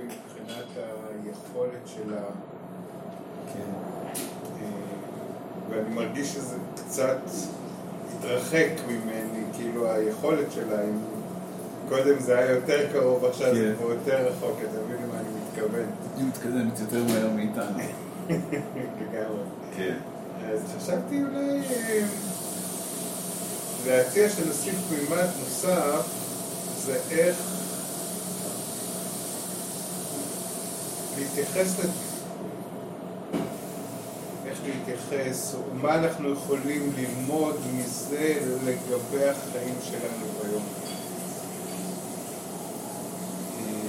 מבחינת היכולת שלה, כן. אה, ואני מרגיש שזה קצת התרחק ממני, כאילו היכולת שלה, אם קודם זה היה יותר קרוב, עכשיו זה כן. כבר יותר רחוק, אתה מבין למה אני מתכוון? היא מתקדמת יותר מהר מאיתנו. לגמרי. כן. אז חשבתי אולי אה, להציע שנוסיף מימד נוסף, זה איך להתייחס לזה. איך להתייחס, או מה אנחנו יכולים ללמוד מזה לגבי החיים שלנו ביום.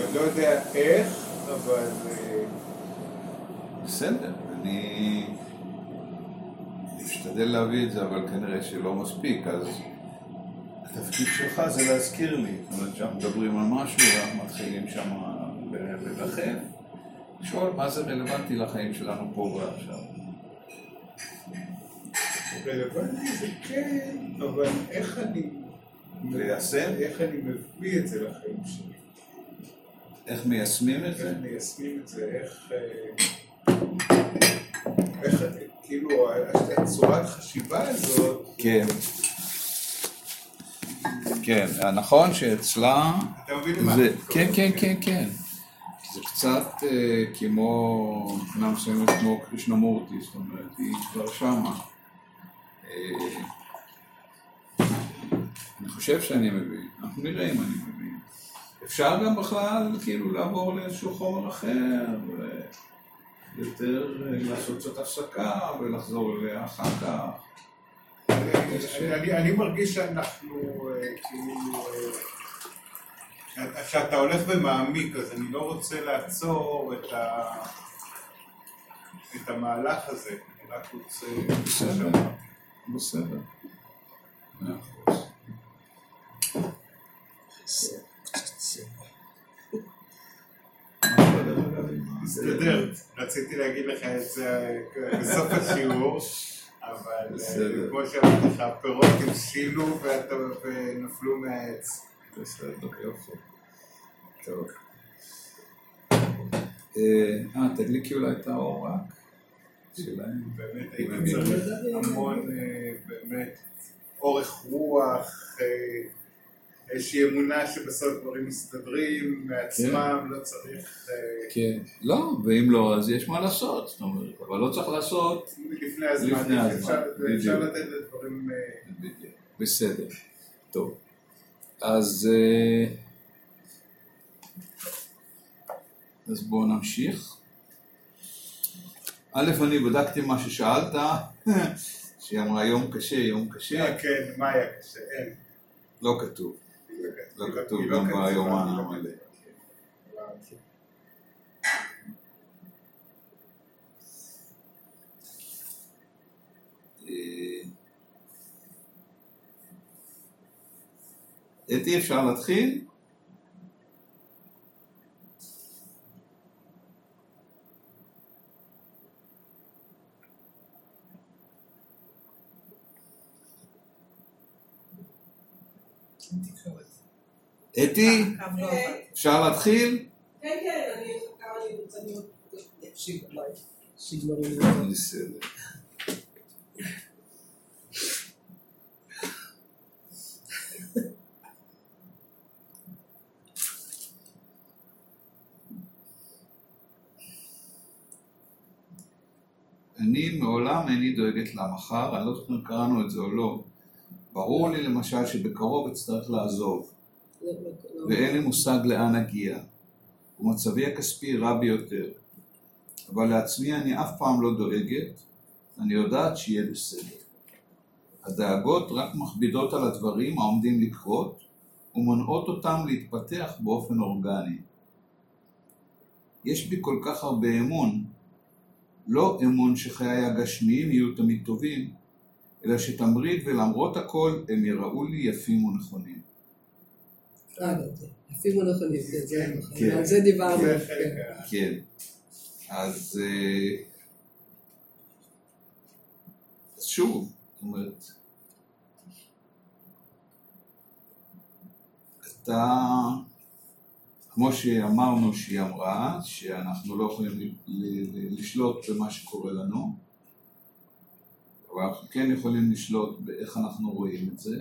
אני לא יודע איך, אבל אה, בסדר, אני משתדל להביא את זה, אבל כנראה שלא מספיק, אז התפקיד שלך זה להזכיר לי. זאת אומרת, כשאנחנו מדברים על משהו, ואנחנו מתחילים שם לרחב, לשאול מה זה רלוונטי לחיים שלנו פה ועכשיו. רלוונטי זה כן, אבל איך אני... ליישם? איך אני מביא את זה לחיים שלי? איך מיישמים את איך זה? מיישמים את זה? איך... אה, איך, כאילו, הצורת חשיבה הזאת, כן. כן, נכון שאצלה... אתה מבין מה? כן? כן, כן, כן. זה קצת אה, כמו, מבחינה מסוימת כמו קרישנמורטי, זאת אומרת, היא כבר שמה. אה, אני חושב שאני מבין, אנחנו נראה אם אני מבין. אפשר גם בכלל כאילו לעבור לאיזשהו חומר אחר, ויותר אה, לעשות קצת הפסקה ולחזור אליה אחר כך. אני- מרגיש שאנחנו כאילו... אה, שאתה הולך ומעמיק, אז אני לא רוצה לעצור את ה... את המהלך הזה, אני רק רוצה... בסדר. בסדר. מאה אחוז. מה דרך אגב עם ה- מסתדר. רציתי להגיד לך את זה אה, בסוף השיעור, אבל אה. כמו שאמרתי לך, הפירות הבשילו ונפלו מהעץ. בסדר, יופי. טוב. אה, אה, תדליקי אולי את האור רק. שלהם. באמת הייתי צריך. המון, אה, באמת, אורך רוח, אה, איזושהי אמונה שבסוף דברים מסתדרים מעצמם, לא צריך... כן. לא, ואם לא, אז יש מה לעשות. זאת אומרת, אבל לא צריך לעשות. לפני הזמן, אפשר-. לתת לדברים... בסדר. טוב. אז... אה, אז בואו נמשיך. א', אני בדקתי מה ששאלת, שהיא אמרה יום קשה, יום קשה, אה, כן, מה היה קשה? אין. לא כתוב. לא כתוב גם כתובה, ביומן היא לא המלא. כתובה. אה, אתי, אפשר להתחיל? אתי, אפשר להתחיל? כן, כן, אני אני רוצה להיות... בסדר. אני מעולם איני דואגת למחר, אני לא זוכר אם קראנו את זה או לא. ברור לי למשל שבקרוב אצטרך לעזוב. ואין לי מושג לאן אגיע, ומצבי הכספי רע ביותר. אבל לעצמי אני אף פעם לא דואגת, אני יודעת שיהיה בסדר. הדאגות רק מכבידות על הדברים העומדים לקרות, ומונעות אותם להתפתח באופן אורגני. יש בי כל כך הרבה אמון, לא אמון שחיי הגשמיים יהיו תמיד טובים, אלא שתמריד ולמרות הכל הם יראו לי יפים ונכונים. יפים או נכונים, כן, זה. כן. על זה דיברנו. כן. כן. אז, אה, אז שוב, זאת אומרת, אתה כמו שאמרנו שהיא אמרה, שאנחנו לא יכולים לשלוט במה שקורה לנו, אבל אנחנו כן יכולים לשלוט באיך אנחנו רואים את זה.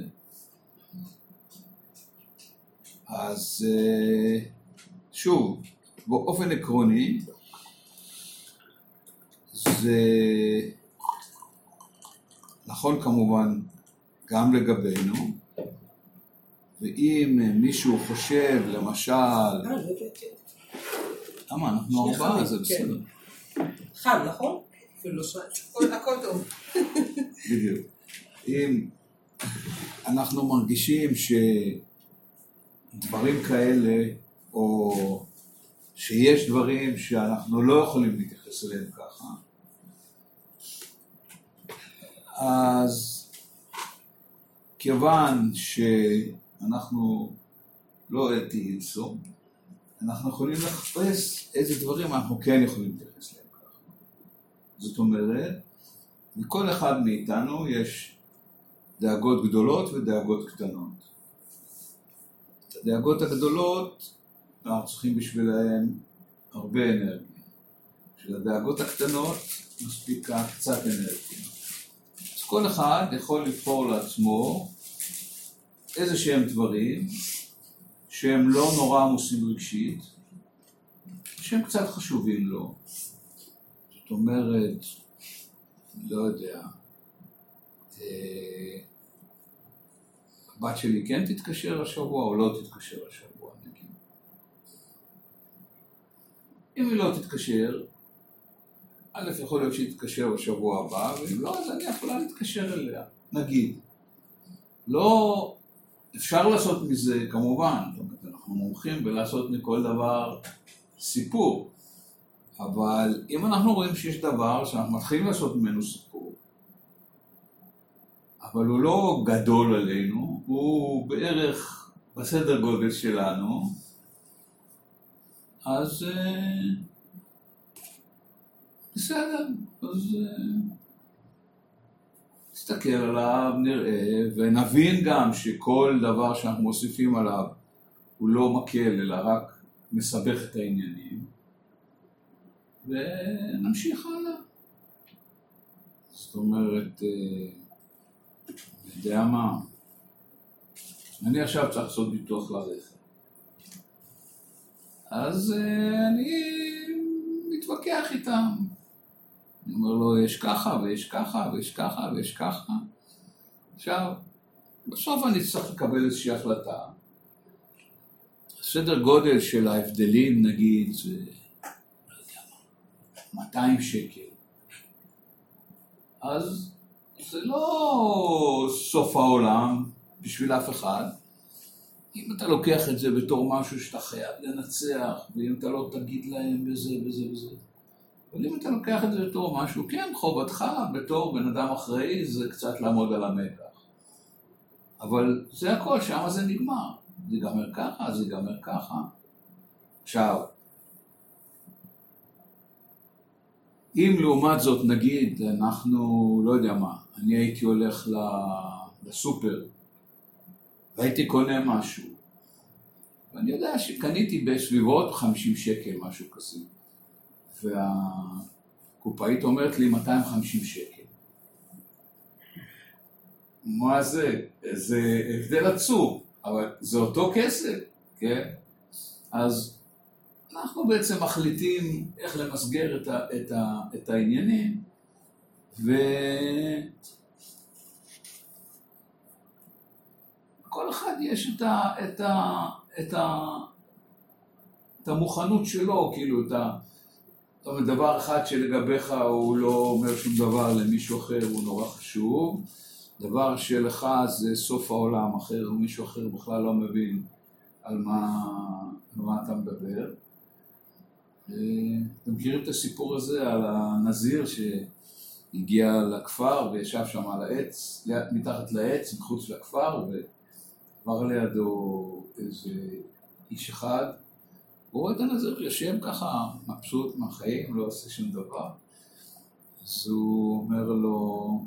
אז אה, שוב, באופן עקרוני, זה נכון כמובן גם לגבינו, ואם מישהו חושב, למשל, אה, לא הבאתי. למה אנחנו ארבעה, זה כן. בסדר, חם, נכון? לא. הכל- טוב. בדיוק. אם אנחנו מרגישים שדברים כאלה, או שיש דברים שאנחנו לא יכולים להתייחס אליהם ככה, אז כיוון שאנחנו לא אתאיסטים, אנחנו יכולים לחפש איזה דברים אנחנו כן יכולים להתייחס אליהם ככה. זאת אומרת, לכל אחד מאיתנו יש דאגות גדולות ודאגות קטנות. את הדאגות הגדולות אנחנו צריכים בשבילהן הרבה אנרגיה. בשביל הדאגות הקטנות מספיקה קצת אנרגיה. אז כל אחד יכול לבחור לעצמו איזה שהם דברים שהם לא נורא עמוסים רגשית, שהם קצת חשובים לו. זאת אומרת, לא יודע, אה, הבת שלי כן תתקשר השבוע או לא תתקשר השבוע, נגיד. אם היא לא תתקשר, א', יכול להיות שהיא תתקשר בשבוע הבא, ואם לא, אז אני יכולה להתקשר אליה, נגיד. לא, אפשר לעשות מזה, כמובן, אנחנו מומחים בלעשות מכל דבר סיפור, אבל אם אנחנו רואים שיש דבר שאנחנו מתחילים לעשות ממנו סיפור, אבל הוא לא גדול עלינו, הוא בערך בסדר גודל שלנו, אז אה, בסדר, אז אה, נסתכל עליו, נראה, ונבין גם שכל דבר שאנחנו מוסיפים עליו הוא לא מקל, אלא רק מסבך את העניינים, ונמשיך הלאה. זאת אומרת, אה, אני יודע מה, אני עכשיו צריך לעשות ביטוח לרכב. אז אה, אני מתווכח איתם. אני אומר לו, יש ככה, ויש ככה, ויש ככה, ויש ככה. עכשיו, בסוף אני צריך לקבל איזושהי החלטה. סדר גודל של ההבדלים, נגיד, זה, לא יודע מה, 200 שקל. אז זה לא סוף העולם בשביל אף אחד. אם אתה לוקח את זה בתור משהו שאתה חייב לנצח, ואם אתה לא תגיד להם וזה וזה וזה. אבל אם אתה לוקח את זה בתור משהו, כן, חובתך בתור בן אדם אחראי זה קצת לעמוד על המקח. אבל זה הכל, שם זה נגמר. זה ייגמר ככה, זה ייגמר ככה. עכשיו, אם לעומת זאת נגיד אנחנו, לא יודע מה, אני הייתי הולך לסופר והייתי קונה משהו ואני יודע שקניתי בסביבות 50 שקל, משהו כזה והקופאית אומרת לי 250 שקל מה זה? זה הבדל עצום, אבל זה אותו כסף, כן? אז אנחנו בעצם מחליטים איך למסגר את, ה, את, ה, את העניינים, וכל אחד יש את, ה, את, ה, את, ה, את המוכנות שלו, כאילו את ה... זאת אומרת, דבר אחד שלגביך הוא לא אומר שום דבר למישהו אחר, הוא נורא חשוב. דבר שלך זה סוף העולם, אחר מישהו אחר בכלל לא מבין על מה, על מה אתה מדבר. אה, אתם מכירים את הסיפור הזה על הנזיר שהגיע לכפר וישב שם על העץ, מתחת לעץ, מחוץ לכפר, ועבר לידו איזה איש אחד, הוא רואה את הנזיר יושב ככה מבסוט מהחיים, לא עושה שום דבר. אז הוא אומר לו,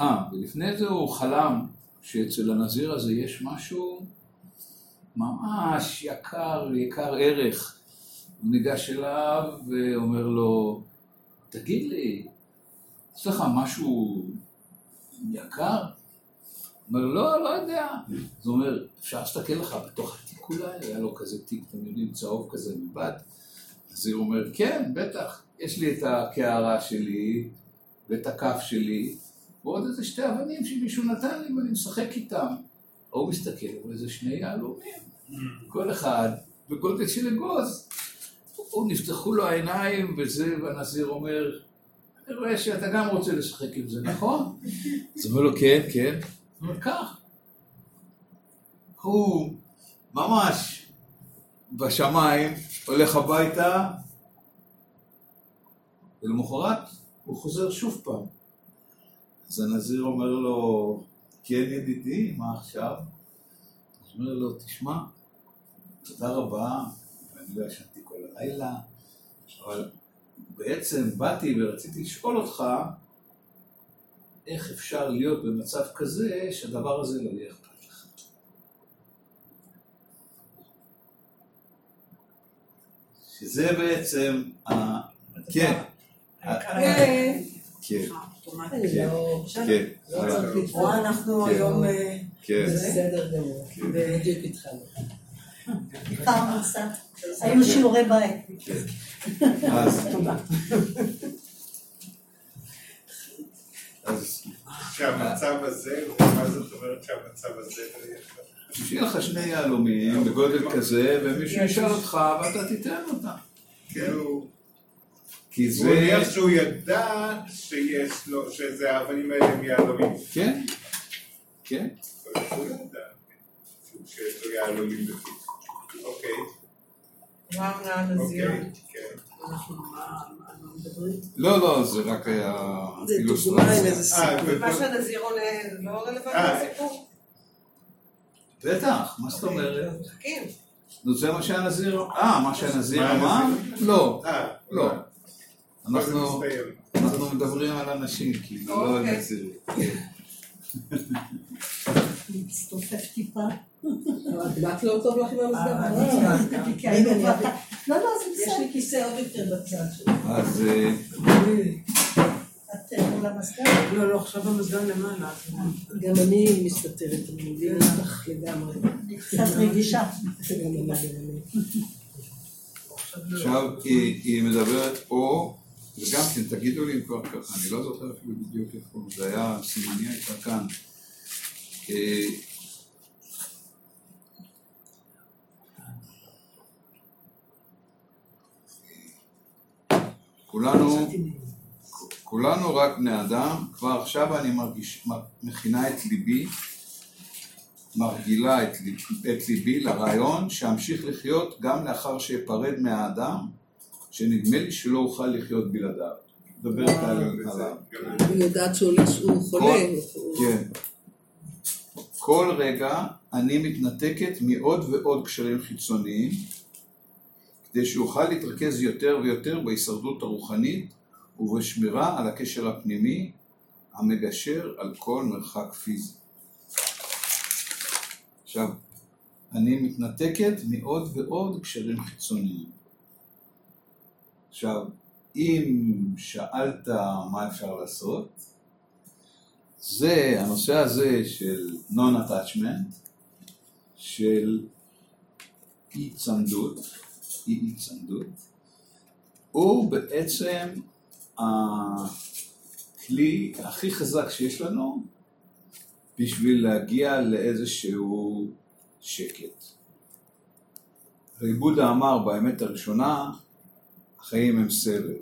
אה, ולפני זה הוא חלם שאצל הנזיר הזה יש משהו ממש יקר, יקר ערך. הוא ניגש אליו ואומר לו, תגיד לי, יש לך משהו יקר? אומר, לא, לא יודע. אז הוא אומר, אפשר להסתכל לך בתוך התיק אולי? היה לו כזה תיק, אתם יודעים, צהוב כזה מבד. אז הוא אומר, כן, בטח, יש לי את הקערה שלי ואת הכף שלי, ועוד איזה שתי אבנים שמישהו נתן לי ואני משחק איתם. הוא מסתכל, הוא איזה שני יהלומים, כל אחד בגודל של אגוז. הוא נפתחו לו העיניים וזה, והנזיר אומר, אני רואה שאתה גם רוצה לשחק עם זה, נכון? אז הוא אומר לו, כן, כן. הוא אומר, קח. הוא ממש בשמיים, הולך הביתה, ולמחרת הוא חוזר שוב פעם. אז הנזיר אומר לו, כן ידידי, מה עכשיו? אז אומר לו, תשמע, תודה רבה, אני לא ישנתי כל הלילה, אבל בעצם באתי ורציתי לשאול אותך איך אפשר להיות במצב כזה שהדבר הזה לא יהיה אכפת לך. שזה בעצם, ה... כן, כן. כן, לא, כן, לא צריך לתבוע, אנחנו כן. היום אה, כן, בסדר גמור. בדיוק התחלנו. פעם קצת. היו שיעורי בית. אז, אז שהמצב הזה, מה זאת אומרת שהמצב הזה יהיה לך? שיהיה לך שני יהלומים בגודל כזה, ומישהו ישאל אותך ואתה תיתן אותם. כאילו, כי הוא זה, הניח שהוא ידע שיש לו, שזה האבנים האלה הם יהלומים. כן, כן, הוא ידע שיש לו יהלומים בפי. אוקיי, וואו, נזיר. אוקיי, כן. מדברים? לא, לא, זה רק היה זה דוגמה עם אילוסטרציה. איזה אה, סיפור. מה שהנזיר עונה לא רלוונטי אה. לסיפור? בטח, מה זאת אומרת? מחכים. נו, זה מה שהנזיר, אה, מה שהנזיר אמר? לא, אה, לא. אנחנו מסתיים. אנחנו מדברים על אנשים, כאילו, לא על אוקיי. נזירים. להצטופף טיפה. הדלק לא טוב לך עם אה, כבר- לא, לא, זה יש בסדר. לי כיסא עוד יותר בצד שלי. אז אה, את אה, מול המזגן. לא, לא, עכשיו המזגן למעלה. גם אני מסתתרת, אני מבינה אותך לגמרי. אני קצת רגישה. עכשיו היא היא מדברת פה, וגם כן, תגידו לי אם כבר ככה, אני לא זוכר אפילו בדיוק איפה, זה היה, סימניה הייתה כאן. אה, כולנו, כולנו רק בני אדם, כבר עכשיו אני מרגיש, מכינה את ליבי, מרגילה את, את ליבי לרעיון שאמשיך לחיות גם לאחר שאפרד מהאדם, שנדמה לי שלא אוכל לחיות בלעדיו. מדברת על- וזה עליו. גם- אני יודעת שהוא חולה. כן. כל רגע אני מתנתקת מעוד ועוד קשרים חיצוניים, כדי שאוכל להתרכז יותר ויותר בהישרדות הרוחנית ובשמירה על הקשר הפנימי המגשר על כל מרחק פיזי. עכשיו, אני מתנתקת מעוד ועוד קשרים חיצוניים. עכשיו, אם שאלת מה אפשר לעשות, זה, הנושא הזה של non-attachment, של אי צמדות, אי אי צמדות, הוא בעצם הכלי הכי חזק שיש לנו בשביל להגיע לאיזשהו שקט. הרי בודה אמר באמת הראשונה, החיים הם סבל.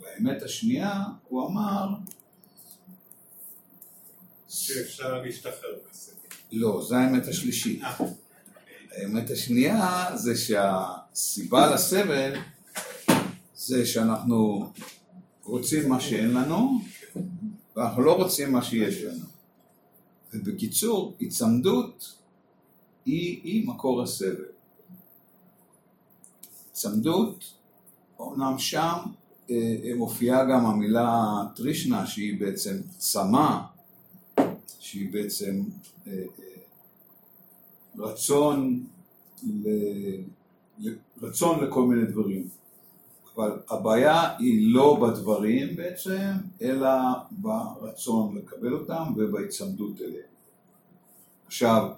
והאמת השנייה, הוא אמר, שאפשר להשתחרר מזה. לא, זה האמת השלישית. אה, האמת השנייה זה שהסיבה לסבל זה שאנחנו רוצים מה שאין לנו ואנחנו לא רוצים מה שיש לנו. ובקיצור, היצמדות היא, היא מקור הסבל. היצמדות, אומנם שם אה, אה, מופיעה גם המילה טרישנה שהיא בעצם צמא, שהיא בעצם אה, רצון. ל- רצון לכל מיני דברים. אבל הבעיה היא לא בדברים בעצם, אלא ברצון לקבל אותם ובהיצמדות אליהם. עכשיו,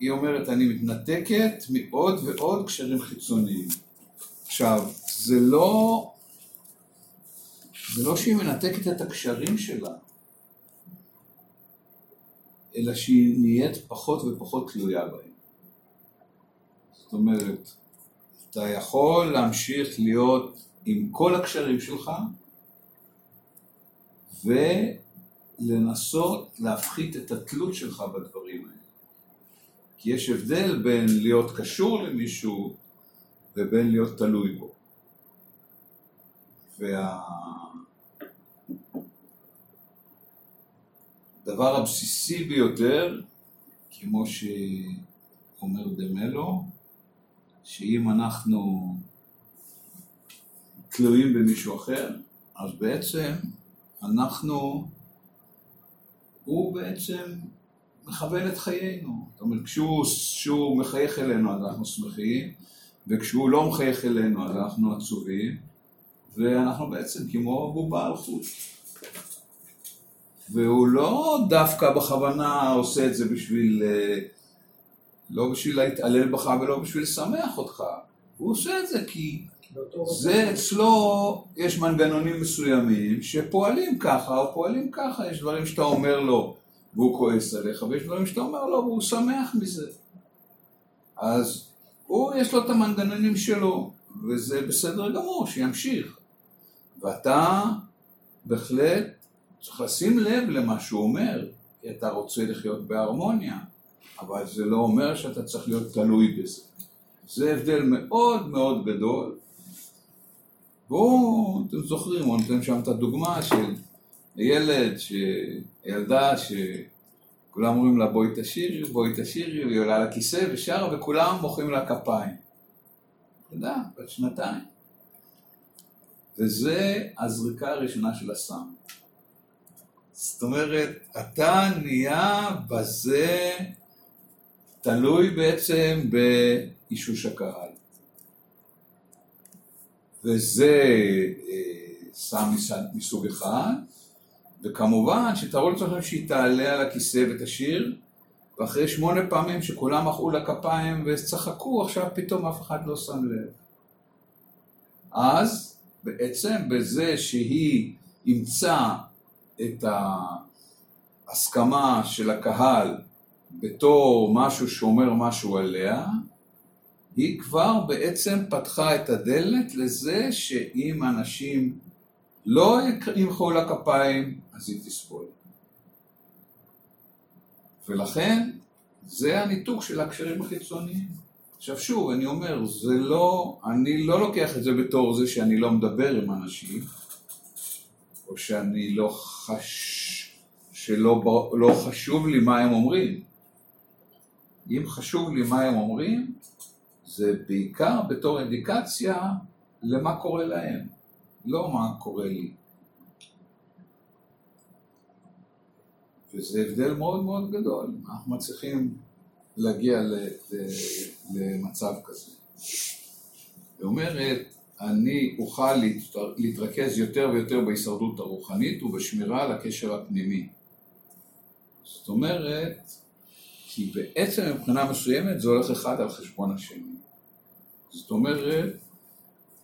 היא אומרת, אני מתנתקת מעוד ועוד קשרים חיצוניים. עכשיו, זה לא, זה לא שהיא מנתקת את הקשרים שלה, אלא שהיא נהיית פחות ופחות תלויה בהם. זאת אומרת, אתה יכול להמשיך להיות עם כל הקשרים שלך ולנסות להפחית את התלות שלך בדברים האלה. כי יש הבדל בין להיות קשור למישהו ובין להיות תלוי בו. והדבר הבסיסי ביותר, כמו שאומר דמלו, שאם אנחנו תלויים במישהו אחר, אז בעצם אנחנו, הוא בעצם מכוון את חיינו. זאת אומרת, כשהוא, כשהוא מחייך אלינו אז אנחנו שמחים, וכשהוא לא מחייך אלינו אז אנחנו עצובים, ואנחנו בעצם כמו בובה על חוט. והוא לא דווקא בכוונה עושה את זה בשביל, אה, לא בשביל להתעלל בך ולא בשביל לשמח אותך, הוא עושה את זה כי זה אצלו, יש מנגנונים מסוימים שפועלים ככה או פועלים ככה, יש דברים שאתה אומר לו והוא כועס עליך, ויש דברים שאתה אומר לו והוא שמח מזה. אז הוא, יש לו את המנגנונים שלו, וזה בסדר גמור, שימשיך. ואתה בהחלט צריך לשים לב למה שהוא אומר, כי אתה רוצה לחיות בהרמוניה, אבל זה לא אומר שאתה צריך להיות תלוי בזה. זה הבדל מאוד מאוד גדול. והוא, אתם זוכרים, הוא נותן שם את הדוגמה של ילד, ש... ילדה שכולם אומרים לה בואי תשירי, בואי תשירי, והיא עולה לכיסא ושרה וכולם מוחאים לה כפיים. יודע, בת שנתיים. וזה הזריקה הראשונה של הסם. זאת אומרת, אתה נהיה בזה תלוי בעצם באישוש הקהל. וזה אה, סם מסוג אחד, וכמובן שתארו לעצמכם שהיא תעלה על הכיסא ותשיר, ואחרי שמונה פעמים שכולם מחאו לה כפיים וצחקו, עכשיו פתאום אף אחד לא שם לב. אז בעצם בזה שהיא אימצה את ההסכמה של הקהל בתור משהו שאומר משהו עליה, היא כבר בעצם פתחה את הדלת לזה שאם אנשים לא ימחאו לה כפיים, אז היא תסבול. ולכן זה הניתוק של הקשרים החיצוניים. עכשיו שוב, אני אומר, זה לא, אני לא לוקח את זה בתור זה שאני לא מדבר עם אנשים, או שאני לא חש... שלא לא חשוב לי מה הם אומרים. אם חשוב לי מה הם אומרים, זה בעיקר בתור אינדיקציה למה קורה להם, לא מה קורה לי. וזה הבדל מאוד מאוד גדול, אנחנו מצליחים להגיע למצב כזה. היא אומרת, אני אוכל להתרכז יותר ויותר בהישרדות הרוחנית ובשמירה על הקשר הפנימי. זאת אומרת, כי בעצם מבחינה מסוימת זה הולך אחד על חשבון השני. זאת אומרת,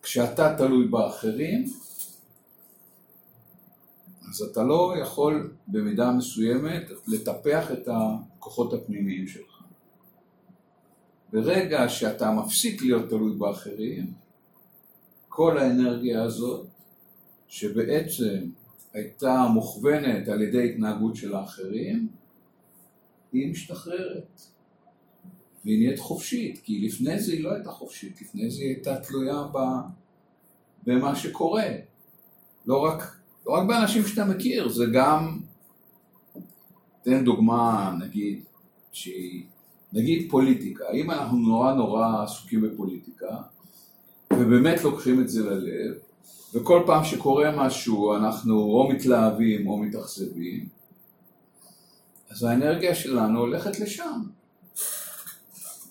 כשאתה תלוי באחרים, אז אתה לא יכול במידה מסוימת לטפח את הכוחות הפנימיים שלך. ברגע שאתה מפסיק להיות תלוי באחרים, כל האנרגיה הזאת, שבעצם הייתה מוכוונת על ידי התנהגות של האחרים, היא משתחררת. והיא נהיית חופשית, כי לפני זה היא לא הייתה חופשית, לפני זה היא הייתה תלויה במה שקורה. לא רק, לא רק באנשים שאתה מכיר, זה גם, תן דוגמה נגיד, שהיא, נגיד פוליטיקה, אם אנחנו נורא נורא עסוקים בפוליטיקה, ובאמת לוקחים את זה ללב, וכל פעם שקורה משהו אנחנו או מתלהבים או מתאכזבים, אז האנרגיה שלנו הולכת לשם.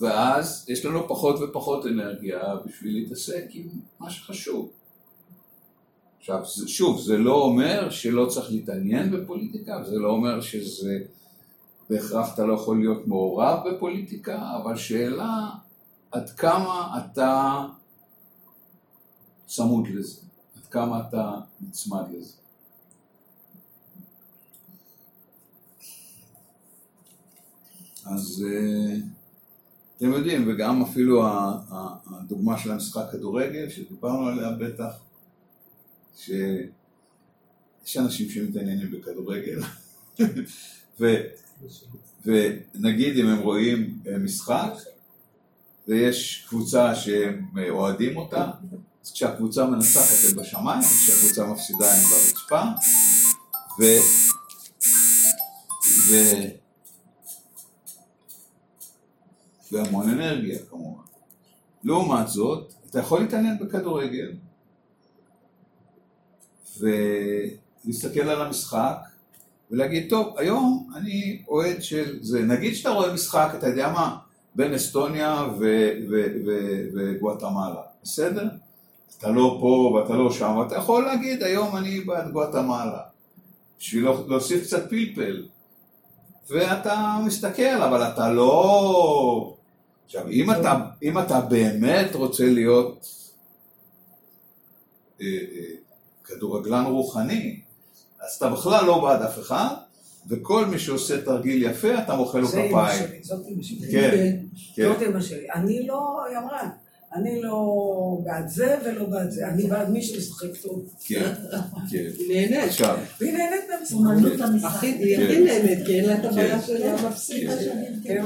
ואז יש לנו פחות ופחות אנרגיה בשביל להתעסק עם מה שחשוב. עכשיו, שוב, זה לא אומר שלא צריך להתעניין בפוליטיקה, זה לא אומר שזה בהכרח אתה לא יכול להיות מעורב בפוליטיקה, אבל שאלה עד כמה אתה צמוד לזה, עד כמה אתה נצמד לזה. אז אה, אתם יודעים, וגם אפילו הדוגמה של המשחק כדורגל, שדיברנו עליה בטח, שיש אנשים שמתעניינים בכדורגל, ו, ונגיד אם הם רואים אה, משחק, ויש קבוצה שהם אה, אוהדים אותה, אז כשהקבוצה מנצחת הם בשמיים, וכשהקבוצה מפסידה הם ברצפה, ו... ו... והמון אנרגיה כמובן. לעומת זאת, אתה יכול להתעניין בכדורגל ולהסתכל על המשחק ולהגיד, טוב, היום אני אוהד של זה. נגיד שאתה רואה משחק, אתה יודע מה, בין אסטוניה וגואטמלה, בסדר? אתה לא פה ואתה לא שם, אתה יכול להגיד, היום אני בעד גואטמלה. בשביל להוסיף קצת פלפל. ואתה מסתכל, אבל אתה לא... עכשיו, אם אתה, אם אתה באמת רוצה להיות אה, אה, כדורגלן רוחני, אז אתה בכלל לא בעד אף אחד, וכל מי שעושה תרגיל יפה, אתה מוחא לו זה אמא כפיים. שלי, זאת אמא שלי. כן, כן, זאת אמא שלי. אני לא, היא אמרה, אני לא בעד זה ולא בעד זה, אני בעד מי שמשחק טוב. כן, כן. היא נהנית. עכשיו, והיא נהנית מהמשחק. אומנות המשחק. הכי- היא הכי נהנית, כי אין לה את הבעיה כן. של המפסיד. כן.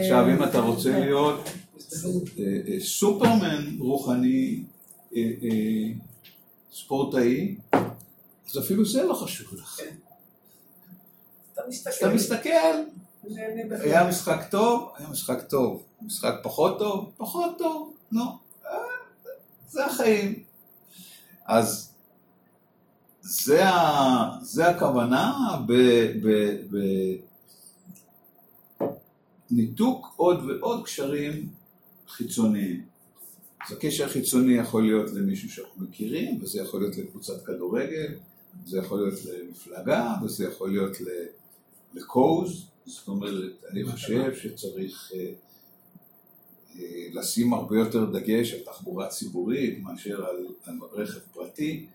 עכשיו אם אתה רוצה להיות אה, אה, סופרמן רוחני, אה, ספורטאי, אז אפילו זה לא חשוב לך. אתה מסתכל. אתה מסתכל. היה משחק טוב, היה משחק טוב. משחק פחות טוב, פחות טוב, נו. אה, זה החיים. אז זה, ה, זה הכוונה בניתוק עוד ועוד קשרים חיצוניים. אז הקשר החיצוני יכול להיות למישהו שאנחנו מכירים, וזה יכול להיות לקבוצת כדורגל, זה יכול להיות למפלגה, וזה יכול להיות לקוז. זאת אומרת, אני חושב שצריך אה, אה, לשים הרבה יותר דגש על תחבורה ציבורית מאשר על, על רכב פרטי.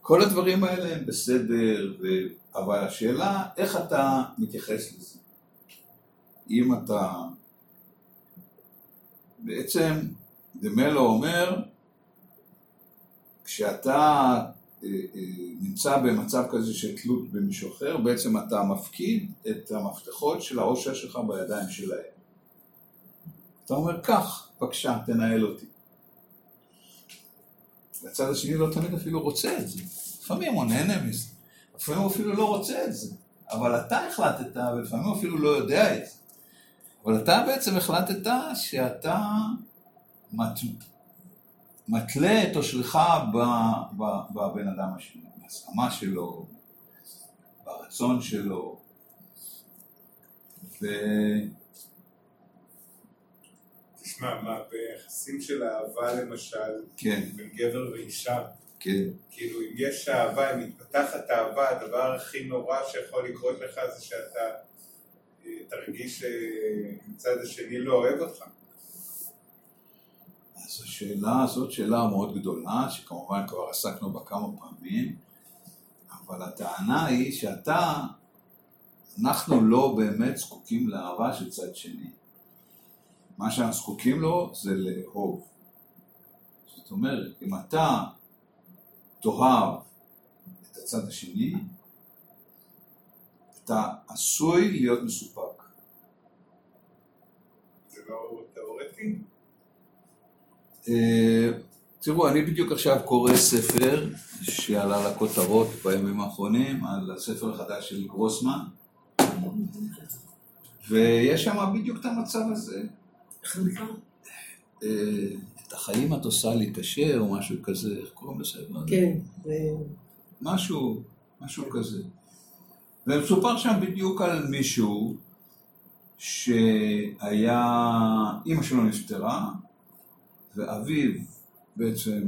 כל הדברים האלה הם בסדר, ו... אבל השאלה איך אתה מתייחס לזה. אם אתה בעצם דמלו אומר כשאתה אה, אה, נמצא במצב כזה של תלות במישהו אחר, בעצם אתה מפקיד את המפתחות של האושר שלך בידיים שלהם. אתה אומר, קח, בבקשה, תנהל אותי. והצד השני לא תמיד אפילו רוצה את זה. לפעמים הוא נהנה מזה, לפעמים הוא אפילו לא רוצה את זה. אבל אתה החלטת, ולפעמים אפילו לא יודע את זה. אבל אתה בעצם החלטת שאתה מת... מתלה את אושרך בבן אדם השני, בהסכמה שלו, ברצון שלו. ו... תשמע, מה, ביחסים של אהבה למשל, כן, בין גבר ואישה, כן, כאילו אם יש אהבה, אם מתפתחת אהבה, הדבר הכי נורא שיכול לקרות לך זה שאתה אה, תרגיש שהצד השני לא אוהב אותך. אז השאלה הזאת שאלה מאוד גדולה, שכמובן כבר עסקנו בה כמה פעמים, אבל הטענה היא שאתה, אנחנו לא באמת זקוקים לאהבה של צד שני. מה שאנחנו זקוקים לו זה לאהוב. זאת אומרת, אם אתה תאהב את הצד השני, אתה עשוי להיות מסופק. זה לא תיאורטי? אה, תראו, אני בדיוק עכשיו קורא ספר שעלה לכותרות בימים האחרונים על הספר החדש של גרוסמן ויש שם בדיוק את המצב הזה. אה, את החיים את עושה לי קשה או משהו כזה, איך קוראים לספר הזה? כן, משהו, משהו כזה. ומסופר שם בדיוק על מישהו שהיה, אימא שלו נפטרה, ואביו בעצם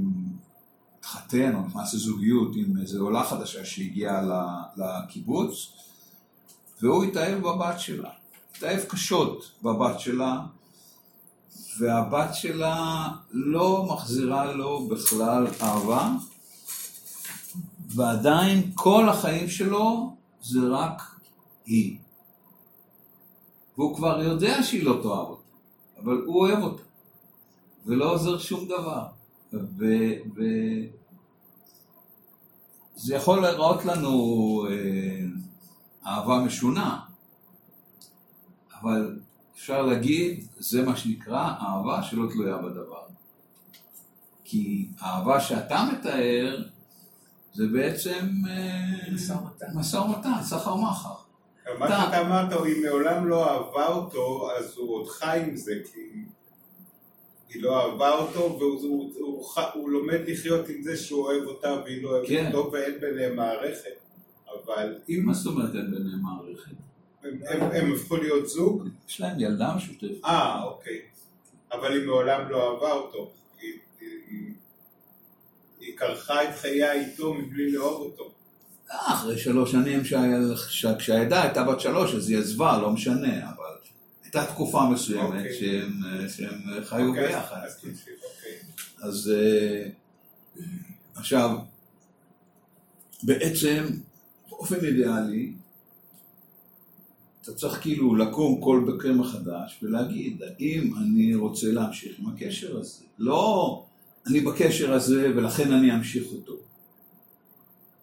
התחתן או נכנס לזוגיות עם איזו עולה חדשה שהגיעה לקיבוץ, והוא התאהב בבת שלה. התאהב קשות בבת שלה, והבת שלה לא מחזירה לו בכלל אהבה, ועדיין כל החיים שלו זה רק היא. והוא כבר יודע שהיא לא תאהב אותו, אבל הוא אוהב אותה, ולא עוזר שום דבר. ו... ו... זה יכול להיראות לנו אה, אהבה משונה, אבל אפשר להגיד, זה מה שנקרא אהבה שלא תלויה בדבר. כי האהבה שאתה מתאר, זה בעצם אה, משא ומתן. משא ומתן, סחר מחר. מה אתה- שאתה אמרת, היא מעולם לא אהבה אותו, אז הוא עוד חי עם זה, כי היא לא אהבה אותו, והוא הוא, הוא, הוא לומד לחיות עם זה שהוא אוהב אותה והיא לא אוהבת כן. אותו, ואין ביניהם מערכת. אבל אם מה זאת אומרת אין ביניהם מערכת? הם, הם, הם הפכו להיות זוג, יש להם ילדה משותפת. אה, אוקיי. אבל היא מעולם לא אהבה אותו. היא, היא, היא כרכה את חייה איתו מבלי לאהוב אותו. אה, אחרי שלוש שנים כשהעדה הייתה בת שלוש אז היא עזבה, לא משנה, אבל הייתה תקופה מסוימת אוקיי. שהם, אה, שהם חיו אוקיי, אז- ביחד. אז אוקיי. אז אה, עכשיו, בעצם, באופן אידיאלי, אתה צריך כאילו לקום כל בקר מחדש ולהגיד, האם אני רוצה להמשיך עם הקשר הזה? לא, אני בקשר הזה ולכן אני אמשיך אותו.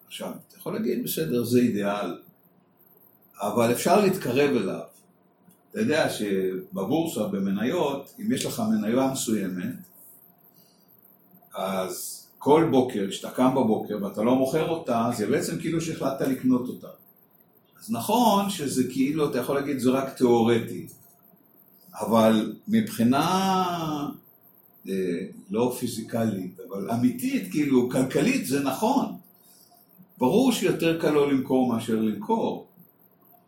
עכשיו, אתה יכול להגיד, בסדר, זה אידיאל, אבל אפשר להתקרב אליו. אתה יודע שבבורסה, במניות, אם יש לך מניה מסוימת, אז כל בוקר, כשאתה קם בבוקר ואתה לא מוכר אותה, זה בעצם כאילו שהחלטת לקנות אותה. אז נכון שזה כאילו, אתה יכול להגיד, זה רק תיאורטי, אבל מבחינה אה, לא פיזיקלית, אבל אמיתית, כאילו, כלכלית, זה נכון. ברור שיותר קל לא למכור מאשר למכור,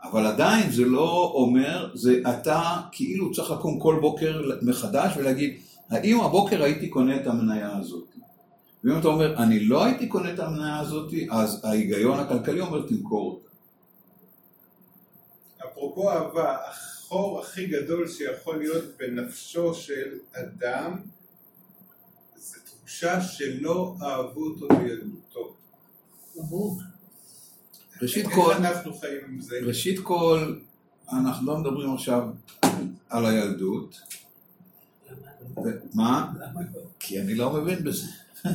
אבל עדיין זה לא אומר, זה אתה כאילו צריך לקום כל בוקר מחדש ולהגיד, האם הבוקר הייתי קונה את המניה הזאת? ואם אתה אומר, אני לא הייתי קונה את המניה הזאת, אז ההיגיון הכלכלי אומר, תמכור אותה. אפרופו אהבה, החור הכי גדול שיכול להיות בנפשו של אדם זה תחושה שלא אהבו אותו בילדותו. ראשית כל, אנחנו חיים עם זה? ראשית כל, אנחנו לא מדברים עכשיו על הילדות. מה? למה לא? כי אני לא מבין בזה. לא,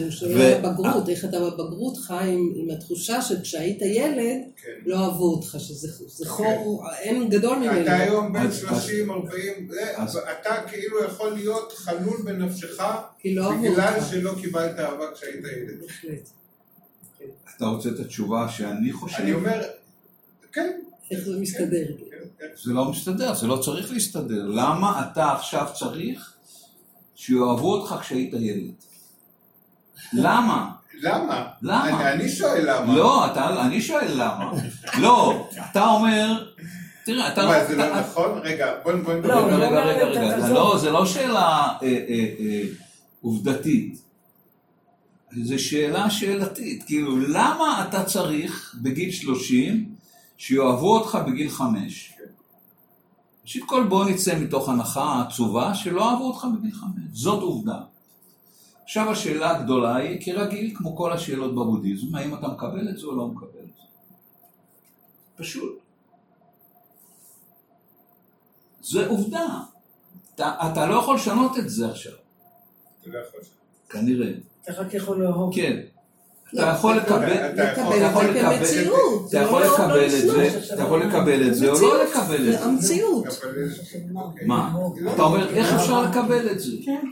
הוא שואל על הבגרות, איך אתה בבגרות חי עם- התחושה שכשהיית ילד, כן. לא אהבו אותך, שזה זה חור, אין גדול ממנו. אתה היום בן אז- 30, 40, זה, אז- אתה כאילו יכול להיות חלול בנפשך כי לא בגלל. שלא קיבלת אהבה כשהיית ילד. אתה רוצה את התשובה שאני חושב? אני אומר, כן, איך זה מסתדר? כן, כן. זה לא מסתדר, זה לא צריך להסתדר. למה אתה עכשיו צריך שיאהבו אותך כשהיית ילד? למה? למה? למה? אני- שואל למה. לא, אתה, אני שואל למה. לא, אתה אומר, תראה, אתה מה, זה לא נכון? רגע, בוא בוא נדבר. לא, רגע, רגע, רגע, לא- זה לא שאלה אה, אה, אה, עובדתית. זו שאלה שאלתית. כאילו, למה אתה צריך בגיל 30 שיאהבו אותך בגיל 5? ראשית כל בוא נצא מתוך הנחה עצובה שלא אהבו אותך בגיל 5. זאת עובדה. עכשיו השאלה הגדולה היא, כרגיל, כמו כל השאלות בבודהיזם, האם אתה מקבל את זה או לא מקבל את זה. פשוט. זה עובדה. אתה, אתה לא יכול לשנות את זה עכשיו, אתה לא יכול לשנות. כנראה. אתה רק יכול לאהוב. כן. לא, אתה יכול אתה לקבל, אתה יכול- לקבל את זה. אתה יכול לא- לא לקבל את. זה, אתה יכול לקבל את זה או לא לקבל את זה. המציאות. אוקיי. מה? אתה אומר, איך אפשר לקבל את זה? כן.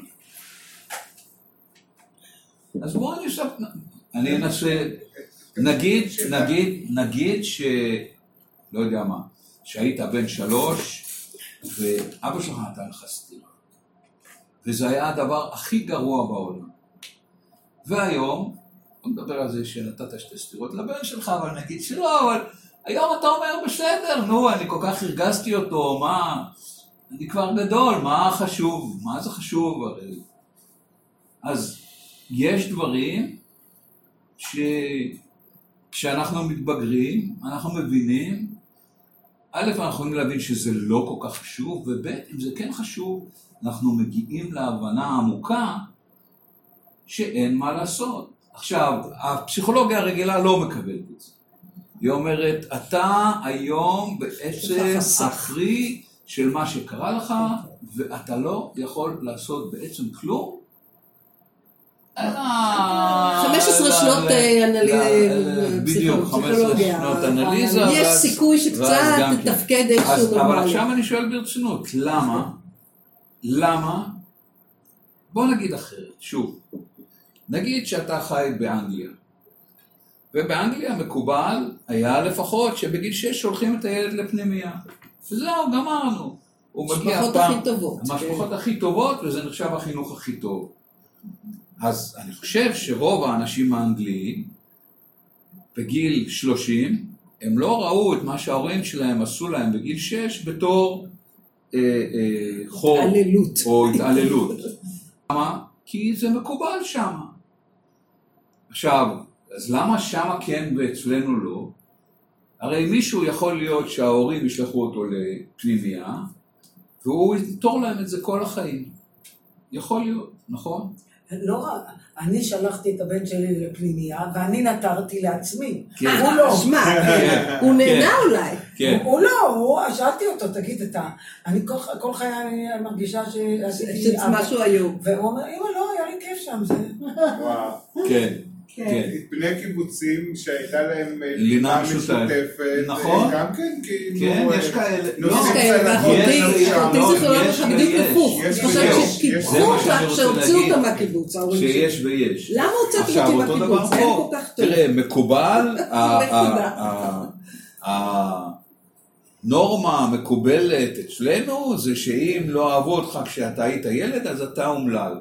אז בואו אני עכשיו, אני אנסה, נגיד, נגיד, נגיד ש... לא יודע מה, שהיית בן שלוש ואבא שלך נתן לך סטירה. וזה היה הדבר הכי גרוע בעולם. והיום, בוא נדבר על זה שנתת שתי סטירות לבן שלך, אבל נגיד שלא, אבל היום אתה אומר בסדר, נו, אני כל כך הרגזתי אותו, מה, אני כבר גדול, מה חשוב, מה זה חשוב הרי. אז יש דברים שכשאנחנו מתבגרים, אנחנו מבינים, א', אנחנו יכולים להבין שזה לא כל כך חשוב, וב', אם זה כן חשוב, אנחנו מגיעים להבנה עמוקה שאין מה לעשות. עכשיו, הפסיכולוגיה הרגילה לא מקבלת את זה. היא אומרת, אתה היום בעצם. אחרי של מה שקרה לך, ואתה לא יכול לעשות בעצם כלום. אלא... 15 ל- שנות, ל- אה, אנלי- ל- בדיוק, פסיכו- 15 פסיכולוגיה. שנות אנליזה. יש סיכוי שקצת כן. תתפקד אז, איכשהו אבל נורמלי. עכשיו אני שואל ברצינות, למה? למה? בוא נגיד אחרת, שוב. נגיד שאתה חי באנגליה, ובאנגליה מקובל היה לפחות שבגיל 6 שולחים את הילד לפנימייה. וזהו, גמרנו. הוא מגיע המשפחות. הכי טובות. המשפחות הכי טובות, וזה נחשב החינוך הכי טוב. אז אני חושב שרוב האנשים האנגליים, בגיל 30, הם לא ראו את מה שההורים שלהם עשו להם בגיל 6 בתור אה, אה, חור התעללות. או התעללות. למה? כי זה מקובל שם. עכשיו, אז למה שמה כן ואצלנו לא? הרי מישהו יכול להיות שההורים ישלחו אותו לפנימייה, והוא יתור להם את זה כל החיים. יכול להיות, נכון? לא רק, אני שלחתי את הבן שלי לפנימייה, ואני נטרתי לעצמי. כן. הוא לא. שמע, כן. הוא נהנה אולי. כן. הוא לא, הוא, שאלתי אותו, תגיד, אתה, אני כל, כל חיי אני מרגישה שעשיתי... שזה משהו איום. והוא אומר, אמא, לא, היה לי כיף שם, זה... וואו. כן, כן. בני קיבוצים שהייתה להם אה, לינה משותפת. נכון. אה, גם כן, כאילו... כן, אה, יש כאלה. נוסעים יש כאלה, ואחותי, לא, זיכרונה יש לך בדיוק. הפוך. יש אני חושבת. שקיפחו רוצה כשהוציאו. אותה מהקיבוץ, ההורים שלי. שיש ויש. למה הוצאתם אותי מהקיבוץ? אין. כל כך טוב. תראה, מקובל, הנורמה המקובלת אצלנו זה שאם לא אהבו אותך כשאתה היית ילד, אז אתה אומלל.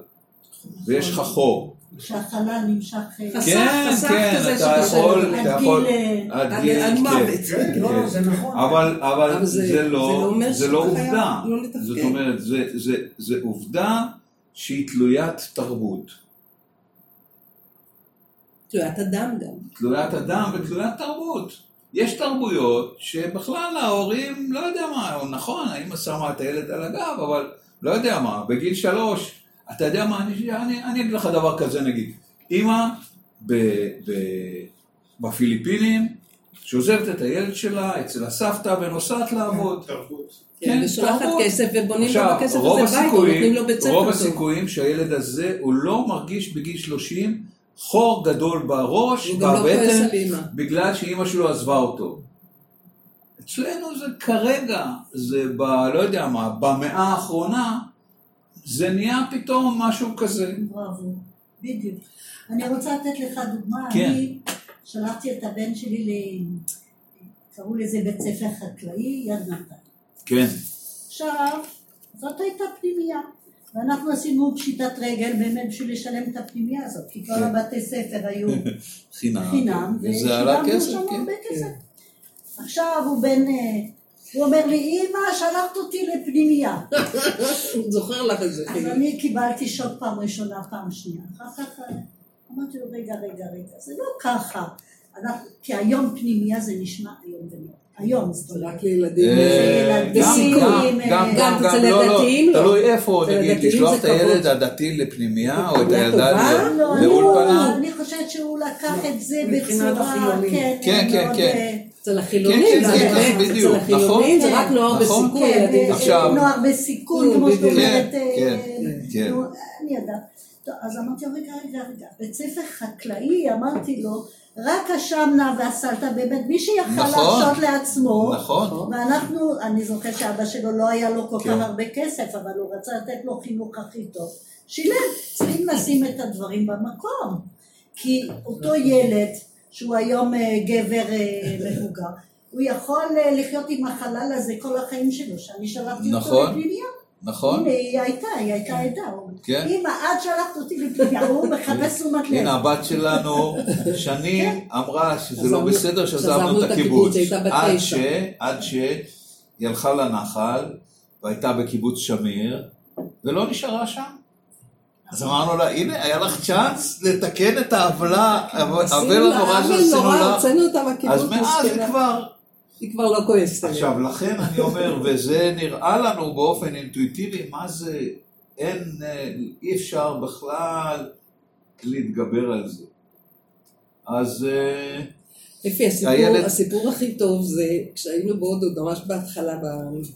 ויש לך חור. שהחלל נמשך חסך, כן, חסך כן, כזה אתה שקשה יכול. אתה עד יכול, גיל, עד גיל, עד כן. מוות. כן, לא, כן. זה נכון. אבל, אבל אבל זה- לא, לא לא עובדה. לא. זאת אומרת, זה, זה, זה עובדה שהיא תלוית תרבות. תלוית אדם גם. תלוית אדם ותלוית תרבות. יש תרבויות שבכלל ההורים, לא יודע מה, נכון, האמא שמה את הילד על הגב, אבל לא יודע מה, בגיל שלוש, אתה יודע מה, אני, אני, אני אגיד לך דבר כזה נגיד, אמא ב, ב, בפיליפינים, שעוזבת את הילד שלה אצל הסבתא ונוסעת לעבוד. תרבות. כן, ושולחת תרבות. כסף ובונים לו עכשיו, בכסף רוב הזה בית, נותנים לו בית ספר רוב. הסיכויים שהילד הזה, הוא לא מרגיש בגיל 30 חור גדול בראש, הוא גם לא כועס בבטן, על אימא. בגלל שאימא שלו עזבה אותו. אצלנו זה כרגע, זה ב... לא יודע מה, במאה האחרונה, זה נהיה פתאום משהו כזה. בראבו, בדיוק. אני רוצה לתת לך דוגמה, כן. אני שלחתי את הבן שלי ל... קראו לזה בית ספר חקלאי, יד נתן. כן. עכשיו, זאת הייתה פנימייה. ואנחנו עשינו פשיטת רגל באמת בשביל לשלם את הפנימייה הזאת, כי כל כן. הבתי ספר היו חינם. חינם, וזה עלה ושילמנו שם כן. הרבה כסף. עכשיו הוא בן, אה, הוא אומר לי, אמא, שלחת אותי לפנימייה. הוא זוכר לך את זה. אז אני קיבלתי שוק פעם ראשונה, פעם שנייה. אחר כך אה, אמרתי לו, רגע, רגע, רגע, זה לא ככה. כי היום פנימייה זה נשמע איום ונורא. היום זאת זה אומרת. רק לילדים. אה, ילדים, גם, גם, גם, לא, לא, לא. תלוי איפה, נגיד, לשלוח זה את הילד. הדתי לפנימייה, או את הילדה לא, לאולפנה. לא, אני חושבת שהוא לקח את זה בצורה. כן, כן, כן, כן. אה, אצל החילונים, כן, זה כן, כן, בדיוק, אצל החילונים נכון. זה רק נוער. בסיכון, כן, ילדים אה, בסיכון. עכשיו- נוער בסיכון, כן, כמו שאת. אומרת, כן, אה, כן. נו, אני יודעת. אז אמרתי לו, רגע, רגע, רגע, בית ספר חקלאי, אמרתי לו, רק השמנה והסלטה, באמת, מי שיכל נכון. להרשות לעצמו, נכון. ואנחנו, אני זוכרת שאבא שלו לא היה לו כל כן. כך הרבה כסף, אבל הוא רצה לתת לו חינוך הכי טוב. שילם, צריכים לשים את הדברים במקום. כי אותו ילד, שהוא היום אה, גבר אה, מבוגר, הוא יכול אה, לחיות עם החלל הזה כל החיים שלו, שאני שלחתי אותו נכון. לפנימייה. נכון? הנה, היא הייתה, היא הייתה עדה. כן. אמא, את שלחת אותי לפנימיה, הוא מחפש תשומת לב. הנה הבת שלנו, שנים, אמרה שזה לא בסדר שעזבנו את הקיבוץ. עד. ש... עד שהיא הלכה לנחל, והייתה בקיבוץ שמיר, ולא נשארה שם. אז אמרנו לה, הנה, היה לך צ'אנס לתקן את העוולה, העוול הנורא שעשינו לך. הוצאנו אותה מהקיבוץ, אז מאז היא. כבר... היא כבר לא כועסת עליה. עכשיו, לכן אני אומר, וזה נראה לנו באופן אינטואיטיבי, מה זה, אין, אה, אי אפשר בכלל להתגבר על זה. אז אה, לפי הסיפור, הילד- הסיפור הכי טוב זה כשהיינו בהודו, ממש בהתחלה,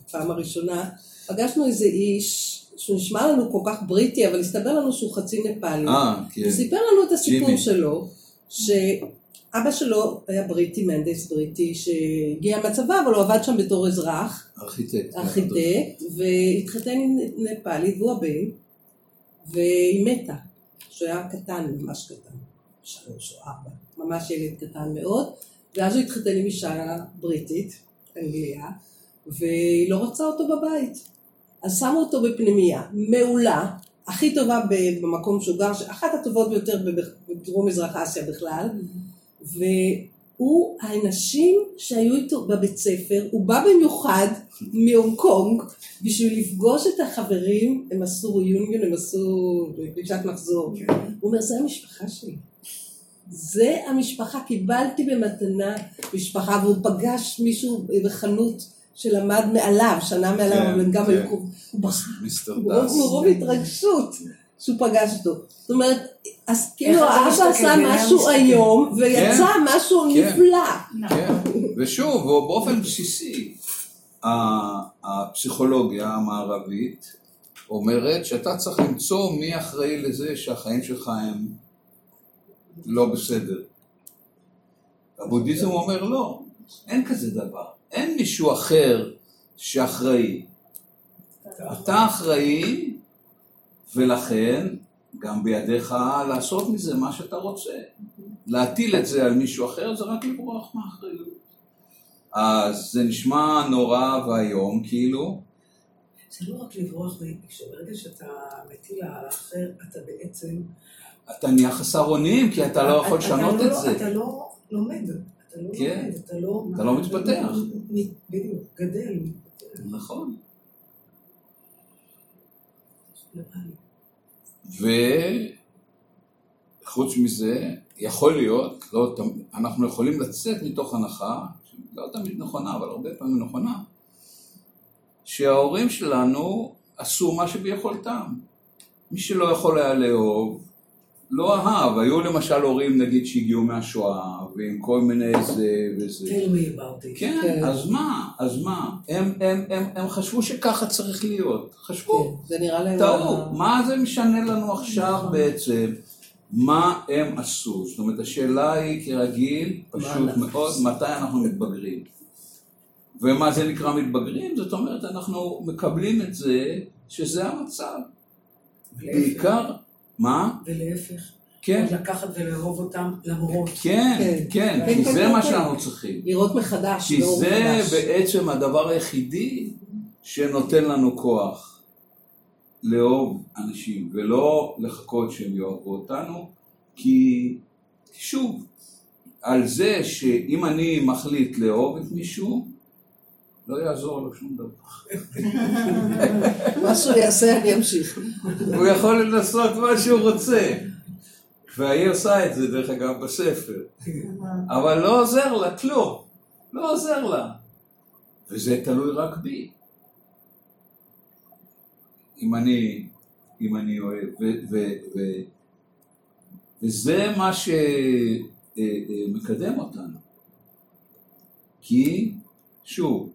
בפעם הראשונה, פגשנו איזה איש שהוא נשמע לנו כל כך בריטי, אבל הסתבר לנו שהוא חצי נפאלי. אה, כן. הוא סיפר לנו את הסיפור ג'ימי. שלו, שאבא שלו היה בריטי, מהנדס בריטי, שהגיע מהצבא, אבל הוא עבד שם בתור אזרח, ארכיטקט. ארכיטקט, והתחתן עם נפאלית, והוא הבן, והיא מתה, שהוא היה קטן, ממש קטן, שלוש או ארבע, ממש ילד קטן מאוד, ואז הוא התחתן עם אישה בריטית, אנגליה, והיא לא רצה אותו בבית. אז שמו אותו בפנימייה, מעולה, הכי טובה במקום שהוא גר, אחת הטובות ביותר בדרום מזרח אסיה בכלל, והוא, האנשים שהיו איתו בבית ספר, הוא בא במיוחד מהונג קונג בשביל לפגוש את החברים, הם עשו ריוניון, הם עשו פגישת מחזור. הוא אומר, זה המשפחה שלי. זה המשפחה, קיבלתי במתנה משפחה, והוא פגש מישהו בחנות שלמד מעליו, שנה מעליו, כן, אבל גם כן. היו קרובים. הוא בכה. מיסטר מרוב. מרוב התרגשות שהוא פגש אותו. זאת אומרת, אז כאילו האבא עשה משהו. היום, ויצא משהו כן. נפלא. כן, ושוב, באופן בסיסי, הפסיכולוגיה המערבית אומרת שאתה צריך למצוא מי אחראי לזה שהחיים שלך הם לא בסדר. הבודהיזם אומר לא, אין כזה דבר, אין מישהו אחר שאחראי. אתה אחראי, ולכן גם בידיך לעשות מזה מה שאתה רוצה. להטיל את זה על מישהו אחר זה רק לברוח מאחריות. אז זה נשמע נורא ואיום, כאילו, זה לא רק לברוח, כשברגע שאתה מטיל על האחר, אתה בעצם... אתה נהיה חסר אונים, כי אתה לא יכול לשנות אתה את לא- זה. אתה לא לומד, לא כן. אתה לא... מתפתח. בדיוק, גדל. נכון. וחוץ מזה, יכול להיות, לא, אנחנו יכולים לצאת מתוך הנחה, לא תמיד נכונה, אבל הרבה פעמים נכונה, שההורים שלנו עשו מה שביכולתם. מי שלא יכול היה לאהוב, לא אהב. היו למשל הורים, נגיד, שהגיעו מהשואה, ועם כל מיני זה וזה. me about it. כן. אז מה? אז מה? הם, הם, הם, הם חשבו שככה צריך להיות. חשבו. כן, זה נראה להם... טעו, מה זה משנה לנו עכשיו בעצם? מה הם עשו? זאת אומרת, השאלה היא כרגיל, פשוט מאוד, מתי אנחנו מתבגרים? ומה זה נקרא מתבגרים? זאת אומרת, אנחנו מקבלים את זה שזה המצב. בעיקר, מה? ולהפך. כן, לקחת ולאהוב אותם למרות. כן, כן. כן, כן, כי כן, זה כן, מה כן. שאנחנו צריכים. לראות מחדש, כי זה מחדש. בעצם הדבר היחידי שנותן לנו כוח לאהוב אנשים, ולא לחכות שהם יאהבו אותנו, כי שוב, על זה שאם אני מחליט לאהוב את מישהו, לא יעזור לו שום דבר. מה שהוא יעשה אני אמשיך. הוא יכול לנסות מה שהוא רוצה. והיא עושה את זה, דרך אגב, בספר. אבל לא עוזר לה כלום. לא עוזר לה. וזה תלוי רק בי. אם אני, אם אני אוהב. ו, ו, ו, וזה מה שמקדם אותנו. כי, שוב,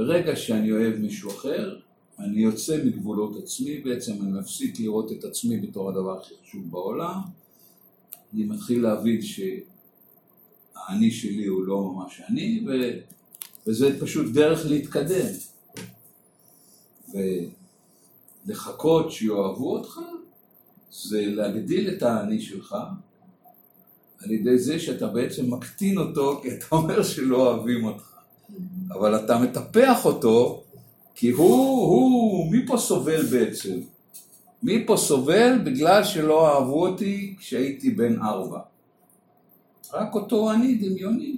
ברגע שאני אוהב מישהו אחר, אני יוצא מגבולות עצמי בעצם, אני מפסיק לראות את עצמי בתור הדבר הכי חשוב בעולם, אני מתחיל להבין שהאני שלי הוא לא ממש אני, ו... וזה פשוט דרך להתקדם. ולחכות שיאהבו אותך, זה להגדיל את האני שלך, על ידי זה שאתה בעצם מקטין אותו, כי אתה אומר שלא אוהבים אותך. אבל אתה מטפח אותו, כי הוא, הוא, מי פה סובל בעצם? מי פה סובל בגלל שלא אהבו אותי כשהייתי בן ארבע? רק אותו אני דמיוני,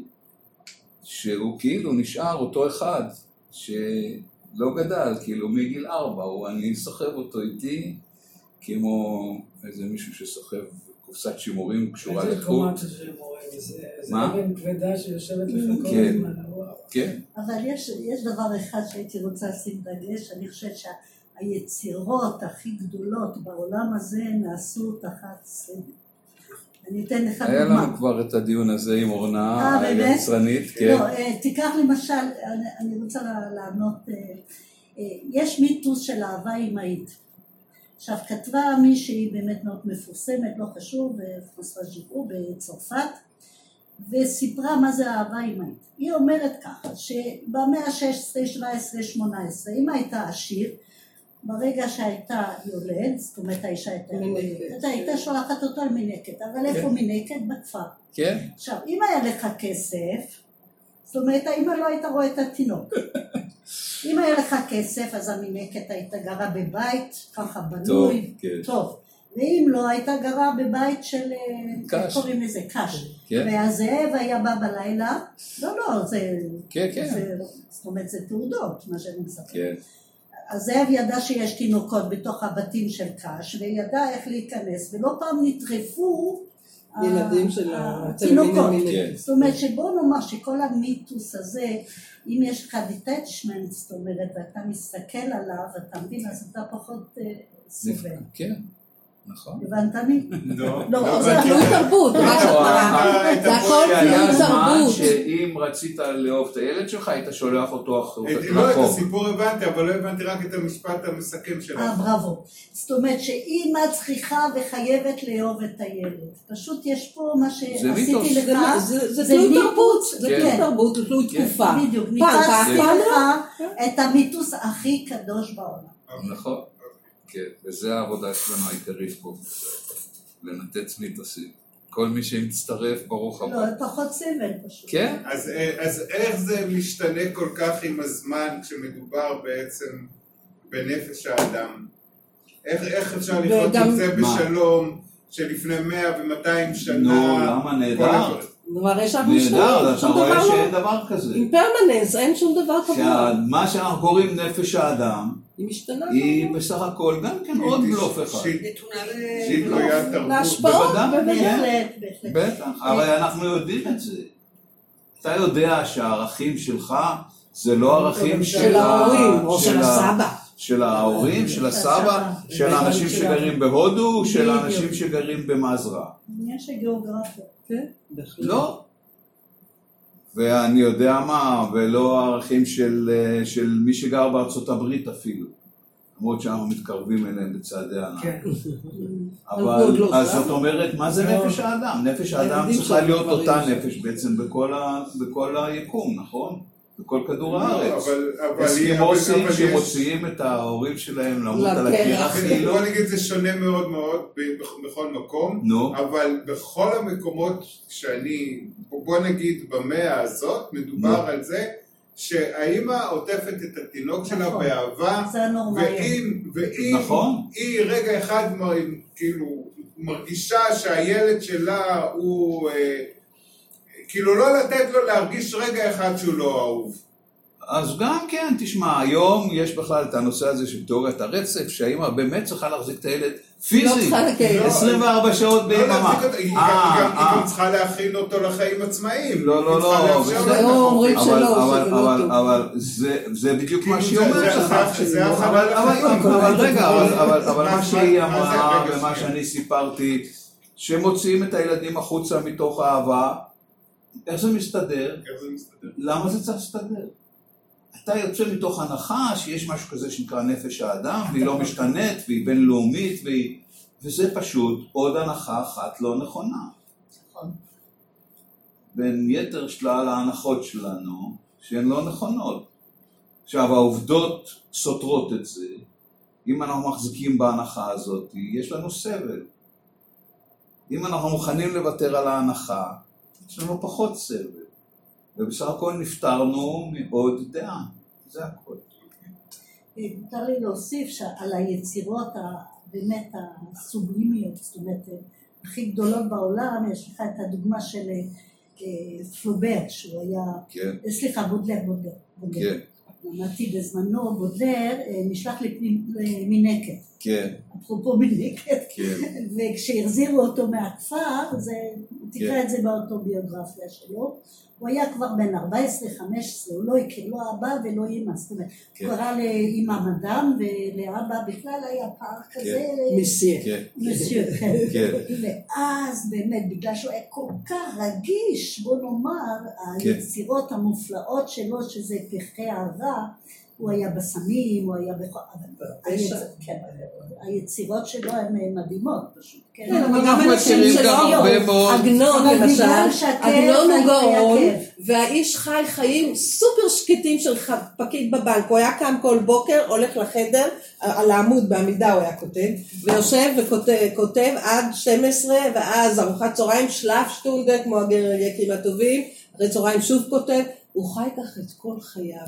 שהוא כאילו נשאר אותו אחד שלא גדל, כאילו מגיל ארבע, הוא אני סוחב אותו איתי כמו איזה מישהו שסוחב קופסת שימורים קשורה איזה לחוט. קומת שימורים, זה? אבן כבדה שיושבת לך כל כן. הזמן, וואו. כן, אבל יש, יש דבר אחד שהייתי רוצה לשים דגש, אני חושבת שהיצירות הכי גדולות בעולם הזה נעשו תחת סבל. אני אתן לך היה דוגמה. לנו כבר את הדיון הזה עם אורנה אה? היצרנית, כן. לא, אה, תיקח למשל, אני, אני רוצה לענות, אה, יש מיתוס של אהבה אמהית. עכשיו כתבה מישהי באמת מאוד מפורסמת, לא חשוב, אה, פרנסואה ז'יברו בצרפת, וסיפרה מה זה אהבה אמהית. היא אומרת ככה, שבמאה ה-16, 17, 18, אמא הייתה עשיר, ברגע שהייתה יולד, זאת אומרת האישה הייתה. יולדת, הייתה שולחת אותו למינקת, אבל איפה מינקת? בכפר. כן, עכשיו, אם היה לך כסף, זאת אומרת, האמא לא הייתה רואה את התינוק. אם היה לך כסף, אז המינקת הייתה גרה בבית, ככה בנוי, כן, טוב. ואם לא, הייתה גרה בבית של, אה, קש. איך קוראים לזה? קש. כן, והזאב היה בא בלילה, לא, לא, זה, כן, כן, זה, זאת אומרת, זה תעודות, מה שאני מספרת. כן, הזאב ידע שיש תינוקות בתוך הבתים של קש, וידע איך להיכנס, ולא פעם נטרפו ה- ילדים של התינוקות. התלמידים כן. זאת אומרת שבוא נאמר שכל המיתוס הזה, אם יש לך detachment, זאת אומרת, ואתה מסתכל עליו, אתה מבין, אז אתה פחות אה, סובל. כן, נכון. הבנת לי? לא, לא, זה. תלוי תרבות, מה שאת אומרת. את זה הפועל הכל תלוי זמן תרבות. שאם רצית לאהוב את הילד שלך, היית שולח אותו את- לא, את. הסיפור הבנתי, אבל לא הבנתי רק את המשפט המסכם אה, שלך. בראבו. זאת אומרת שאימא צריכה וחייבת לאהוב את הילד. פשוט יש פה מה שעשיתי. לך. זה- זה- זה זה תלוי תרבות, זה כן. תלוי תרבות, זה תלוי כן. תקופה. בדיוק, ככה, לך את המיתוס הכי קדוש בעולם. נכון, כן, וזה העבודה שלנו העיקרית פה, לנתץ מיתוסים. כל מי שמצטרף, ברוך לא, הבא. פחות סבל פשוט. כן, אז, אה, אז איך זה משתנה כל כך עם הזמן כשמדובר בעצם בנפש האדם? איך, איך אפשר לחיות עם זה מה? בשלום שלפני מאה ומאתיים שנה? נו, למה כל נהדר? הדברים? מראה שאנחנו נהדר, אתה רואה דבר שאין לא... דבר כזה. עם פרמננס, אין שום דבר קבוע. שמה שאנחנו קוראים נפש האדם, היא משתנה. היא בסך הכל גם כן עוד בלוף אחד. שהיא. תלוית תרבות. להשפעות, בוודאי. בוודאי. בהחלט, בהחלט. בטח, הרי אנחנו יודעים את זה. אתה יודע שהערכים שלך זה לא ערכים של ההורים, או של הסבא. של ההורים, של הסבא. של האנשים שגרים בהודו, של. האנשים שגרים במזרע. עניין של גיאוגרפיה. כן, בהחלט. לא. ואני יודע מה, ולא הערכים של, אה, של מי שגר בארצות הברית אפילו. למרות שאנחנו מתקרבים אליהם בצעדי ענק. כן. אבל, לא אז. זאת אומרת, מה זה. נפש האדם? נפש האדם צריכה להיות אותה. נפש בעצם בכל, ה, בכל היקום, נכון? בכל כדור לא, הארץ. אבל- אבל- אסקימוסים שמוציאים את ההורים שלהם למות על. הקרח. בוא נגיד זה שונה מאוד מאוד בכל מקום, אבל בכל המקומות שאני, בוא נגיד במאה הזאת, מדובר. על זה שהאימא עוטפת את התינוק שלה נכון. באהבה. ואם, ואם נכון. היא רגע אחד כאילו מרגישה שהילד שלה הוא, אה, כאילו לא לתת לו להרגיש רגע אחד שהוא לא אהוב. אז גם כן, תשמע, היום יש בכלל את הנושא הזה של תיאוריית הרצף, שהאימא באמת צריכה להחזיק את הילד לא פיזית, צריכה לקיים. לא, 24 שעות לא ביממה. אותו, היא אה, גם- אה. גם צריכה להכין אותו לחיים עצמאיים. לא, לא, לא, לא אבל, לא זה, בדיוק מה כאילו שהיא אומרת זה- לך. אבל, רגע, אבל, מה- שהיא אמרה ומה. שאני סיפרתי, שמוציאים את הילדים החוצה מתוך אהבה, איך זה מסתדר? איך זה מסתדר? למה זה צריך להסתדר? אתה יוצא מתוך הנחה שיש משהו כזה שנקרא נפש האדם, והיא לא משתנית, והיא בינלאומית, והיא... וזה פשוט עוד הנחה אחת לא נכונה. נכון. בין יתר שלל ההנחות שלנו, שהן לא נכונות. עכשיו, העובדות סותרות את זה. אם אנחנו מחזיקים בהנחה הזאת, יש לנו סבל. אם אנחנו מוכנים לוותר על ההנחה, יש לנו פחות סבל. ובסך הכל נפטרנו מעוד דעה. זה הכל. מותר לי להוסיף שעל היצירות הבאמת הסובלימיות, זאת אומרת, הכי גדולות בעולם, יש לך את הדוגמה של אה, פלובר, שהוא היה, כן, אה, סליחה, בודלר, בודלר, בודלר. כן, למדתי בזמנו, בודלר אה, נשלח למינקת, כן, אפרופו מינקת, כן, וכשהחזירו אותו מהכפר, זה, הוא תקרא כן. את זה באוטוביוגרפיה שלו, הוא היה כבר בן 14-15, הוא לא הכיר לא אבא ולא אימא, זאת אומרת, כן. הוא קרא לאימא מדם ולאבא בכלל היה פער כזה, כן. כן. ואז באמת, בגלל שהוא היה כל כך רגיש, בוא נאמר. היצירות המופלאות שלו, שזה פרחי אהבה, הוא היה בסמים, הוא היה בכל... היצ- כן, היצירות שלו הן מדהימות פשוט, כן? כן, אבל גם אנשים שלא, עגנון למשל, עגנון הוא גאון. והאיש חי חיים סופר שקטים של פקיד בבנק, הוא היה קם כל בוקר, הולך לחדר, על העמוד בעמידה הוא היה כותב, ויושב וכותב כותב עד 12, ואז ארוחת צהריים, שלף שטונדה, כמו הגרייקים הטובים, אחרי צהריים שוב כותב, הוא חי ככה את כל חייו,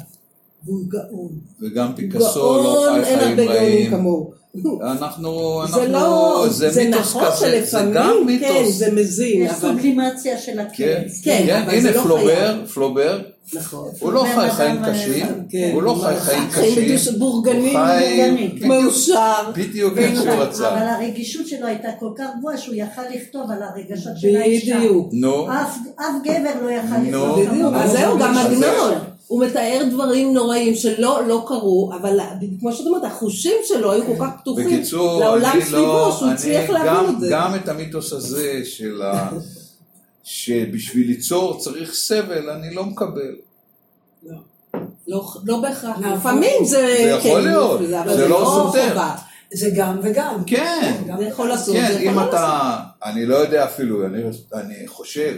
והוא גאון. וגם פיקאסו לא גאון, חי אין חיים הרבה גאונים רעים. כמוהו. אנחנו, זה אנחנו, לא, זה זה מיתוס נכון כזה, זה שלפעמים, גם כן, מיתוס. זה מזין, יש אבל... סובלימציה של כן, הכאב. כן, כן, אבל זה הנה לא פלובר, פלובר, נכון. הוא לא חי חיים קשים, כן. הוא לא חי חיים חיים קשים, מדוש- בורגנים, הוא חי בורגנים, כן. מאושר. בדיוק איך שהוא אבל רצה. הרגישות שלו הייתה כל כך גבוהה שהוא יכל לכתוב על הרגשות של האישה. בדיוק. אף אף גבר לא יכל לכתוב. אז זהו, גם עגנון. הוא מתאר דברים נוראים שלא לא קרו, אבל כמו שאת אומרת, החושים שלו היו כל כך פתוחים בקיצור, לעולם סביבו, לא, שהוא הצליח להבין גם, את זה. גם את המיתוס הזה של ה... שבשביל ליצור צריך סבל, אני לא מקבל. לא- לא בהכרח, נכון. לפעמים זה... זה יכול כן, להיות, זה לא סותר. זה גם וגם. כן, גם זה יכול לעשות, כן, זה יכול אם לא לעשות. אתה, אני לא יודע אפילו, אני, אני חושב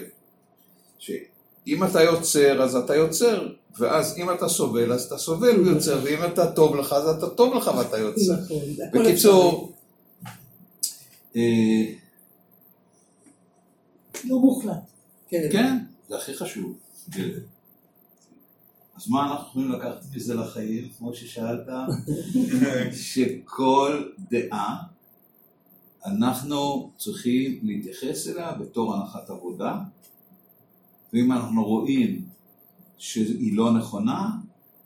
שאם אתה יוצר, אז אתה יוצר, ואז אם אתה סובל, אז אתה סובל ויוצר, ואם אתה טוב לך, אז אתה טוב לך ואתה יוצר. נכון, בקיצור, אה, לא מוחלט. כן. כן, זה הכי חשוב. אז מה אנחנו יכולים לקחת מזה לחיים, כמו ששאלת? שכל דעה, אנחנו צריכים להתייחס אליה בתור הנחת עבודה, ואם אנחנו רואים שהיא לא נכונה,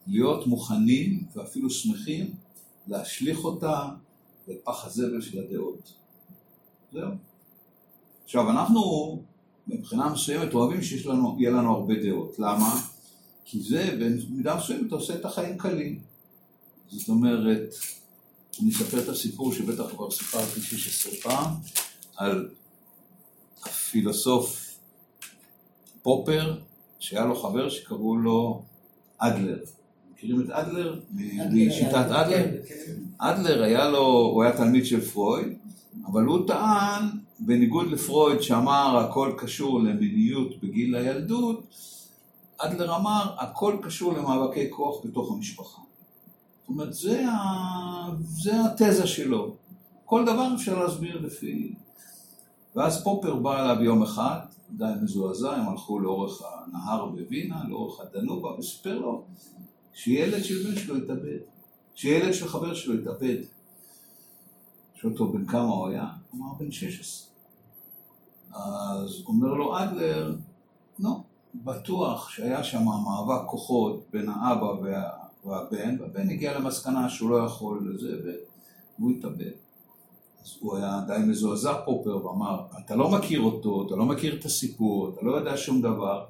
להיות מוכנים ואפילו שמחים להשליך אותה לפח הזבל של הדעות. זהו. עכשיו, אנחנו מבחינה מסוימת אוהבים שיש לנו, לנו הרבה דעות. למה? כי זה במידה מסוימת עושה את החיים קלים. זאת אומרת, אני אספר את הסיפור שבטח כבר סיפרתי 16 פעם, על הפילוסוף פופר, שהיה לו חבר שקראו לו אדלר. מכירים את אדלר? משיטת אדלר? כן, אדלר היה לו, הוא היה תלמיד של פרויד, אבל הוא טען, בניגוד לפרויד שאמר הכל קשור למיניות בגיל הילדות, אדלר אמר הכל קשור למאבקי כוח בתוך המשפחה. זאת אומרת, זה, ה... זה התזה שלו. כל דבר אפשר להסביר לפי... ואז פופר בא אליו יום אחד, די מזועזע, הם הלכו לאורך הנהר בווינה, לאורך הדנובה, וסיפר לו שילד של בן שלו התאבד, שילד של חבר שלו התאבד. שואל אותו בן כמה הוא היה? הוא אמר בן 16. אז אומר לו אדלר, לא, בטוח שהיה שם מאבק כוחות בין האבא וה, והבן, והבן הגיע למסקנה שהוא לא יכול לזה, והוא התאבד. אז הוא היה די מזועזע פופר ואמר, אתה לא מכיר אותו, אתה לא מכיר את הסיפור, אתה לא יודע שום דבר,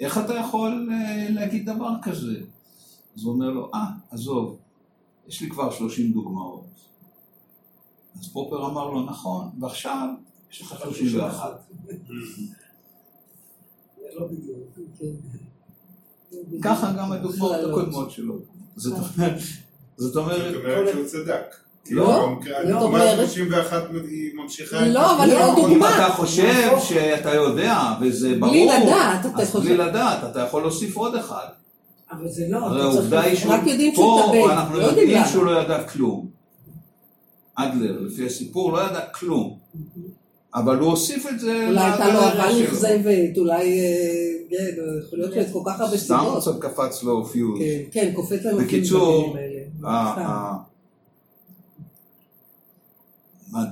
איך אתה יכול אה, להגיד דבר כזה? אז הוא אומר לו, אה, עזוב, יש לי כבר 30 דוגמאות. אז פופר אמר לו, נכון, ועכשיו יש לך 31. לא בדיוק. כן. ככה גם הדוגמאות. הקודמות שלו. זאת אומרת, זאת אומרת שהוא צדק. לא, הדוגמה אומרת- 31 היא ממשיכה... לא, אבל לא אם דוגמה. אתה חושב שאתה יודע, וזה ברור, בלי לדעת, אתה אז חושב. בלי לדעת, אתה יכול להוסיף עוד אחד. אבל זה לא, הרי אתה צריך... העובדה היא שהוא, רק יודעים שהוא פה התאבד, אנחנו לא יודעים יודעים. שהוא לא ידע כלום. אדלר, לפי הסיפור, לא ידע כלום. אבל הוא הוסיף את זה אולי הייתה לו לדעה אהבה. נכזבת, אולי, אה, כן, יכול להיות שיש כל כך הרבה סתם סיבות. קצת קפץ לו פיוז. כן, כן, קופץ להם בקיצור, האלה. מה,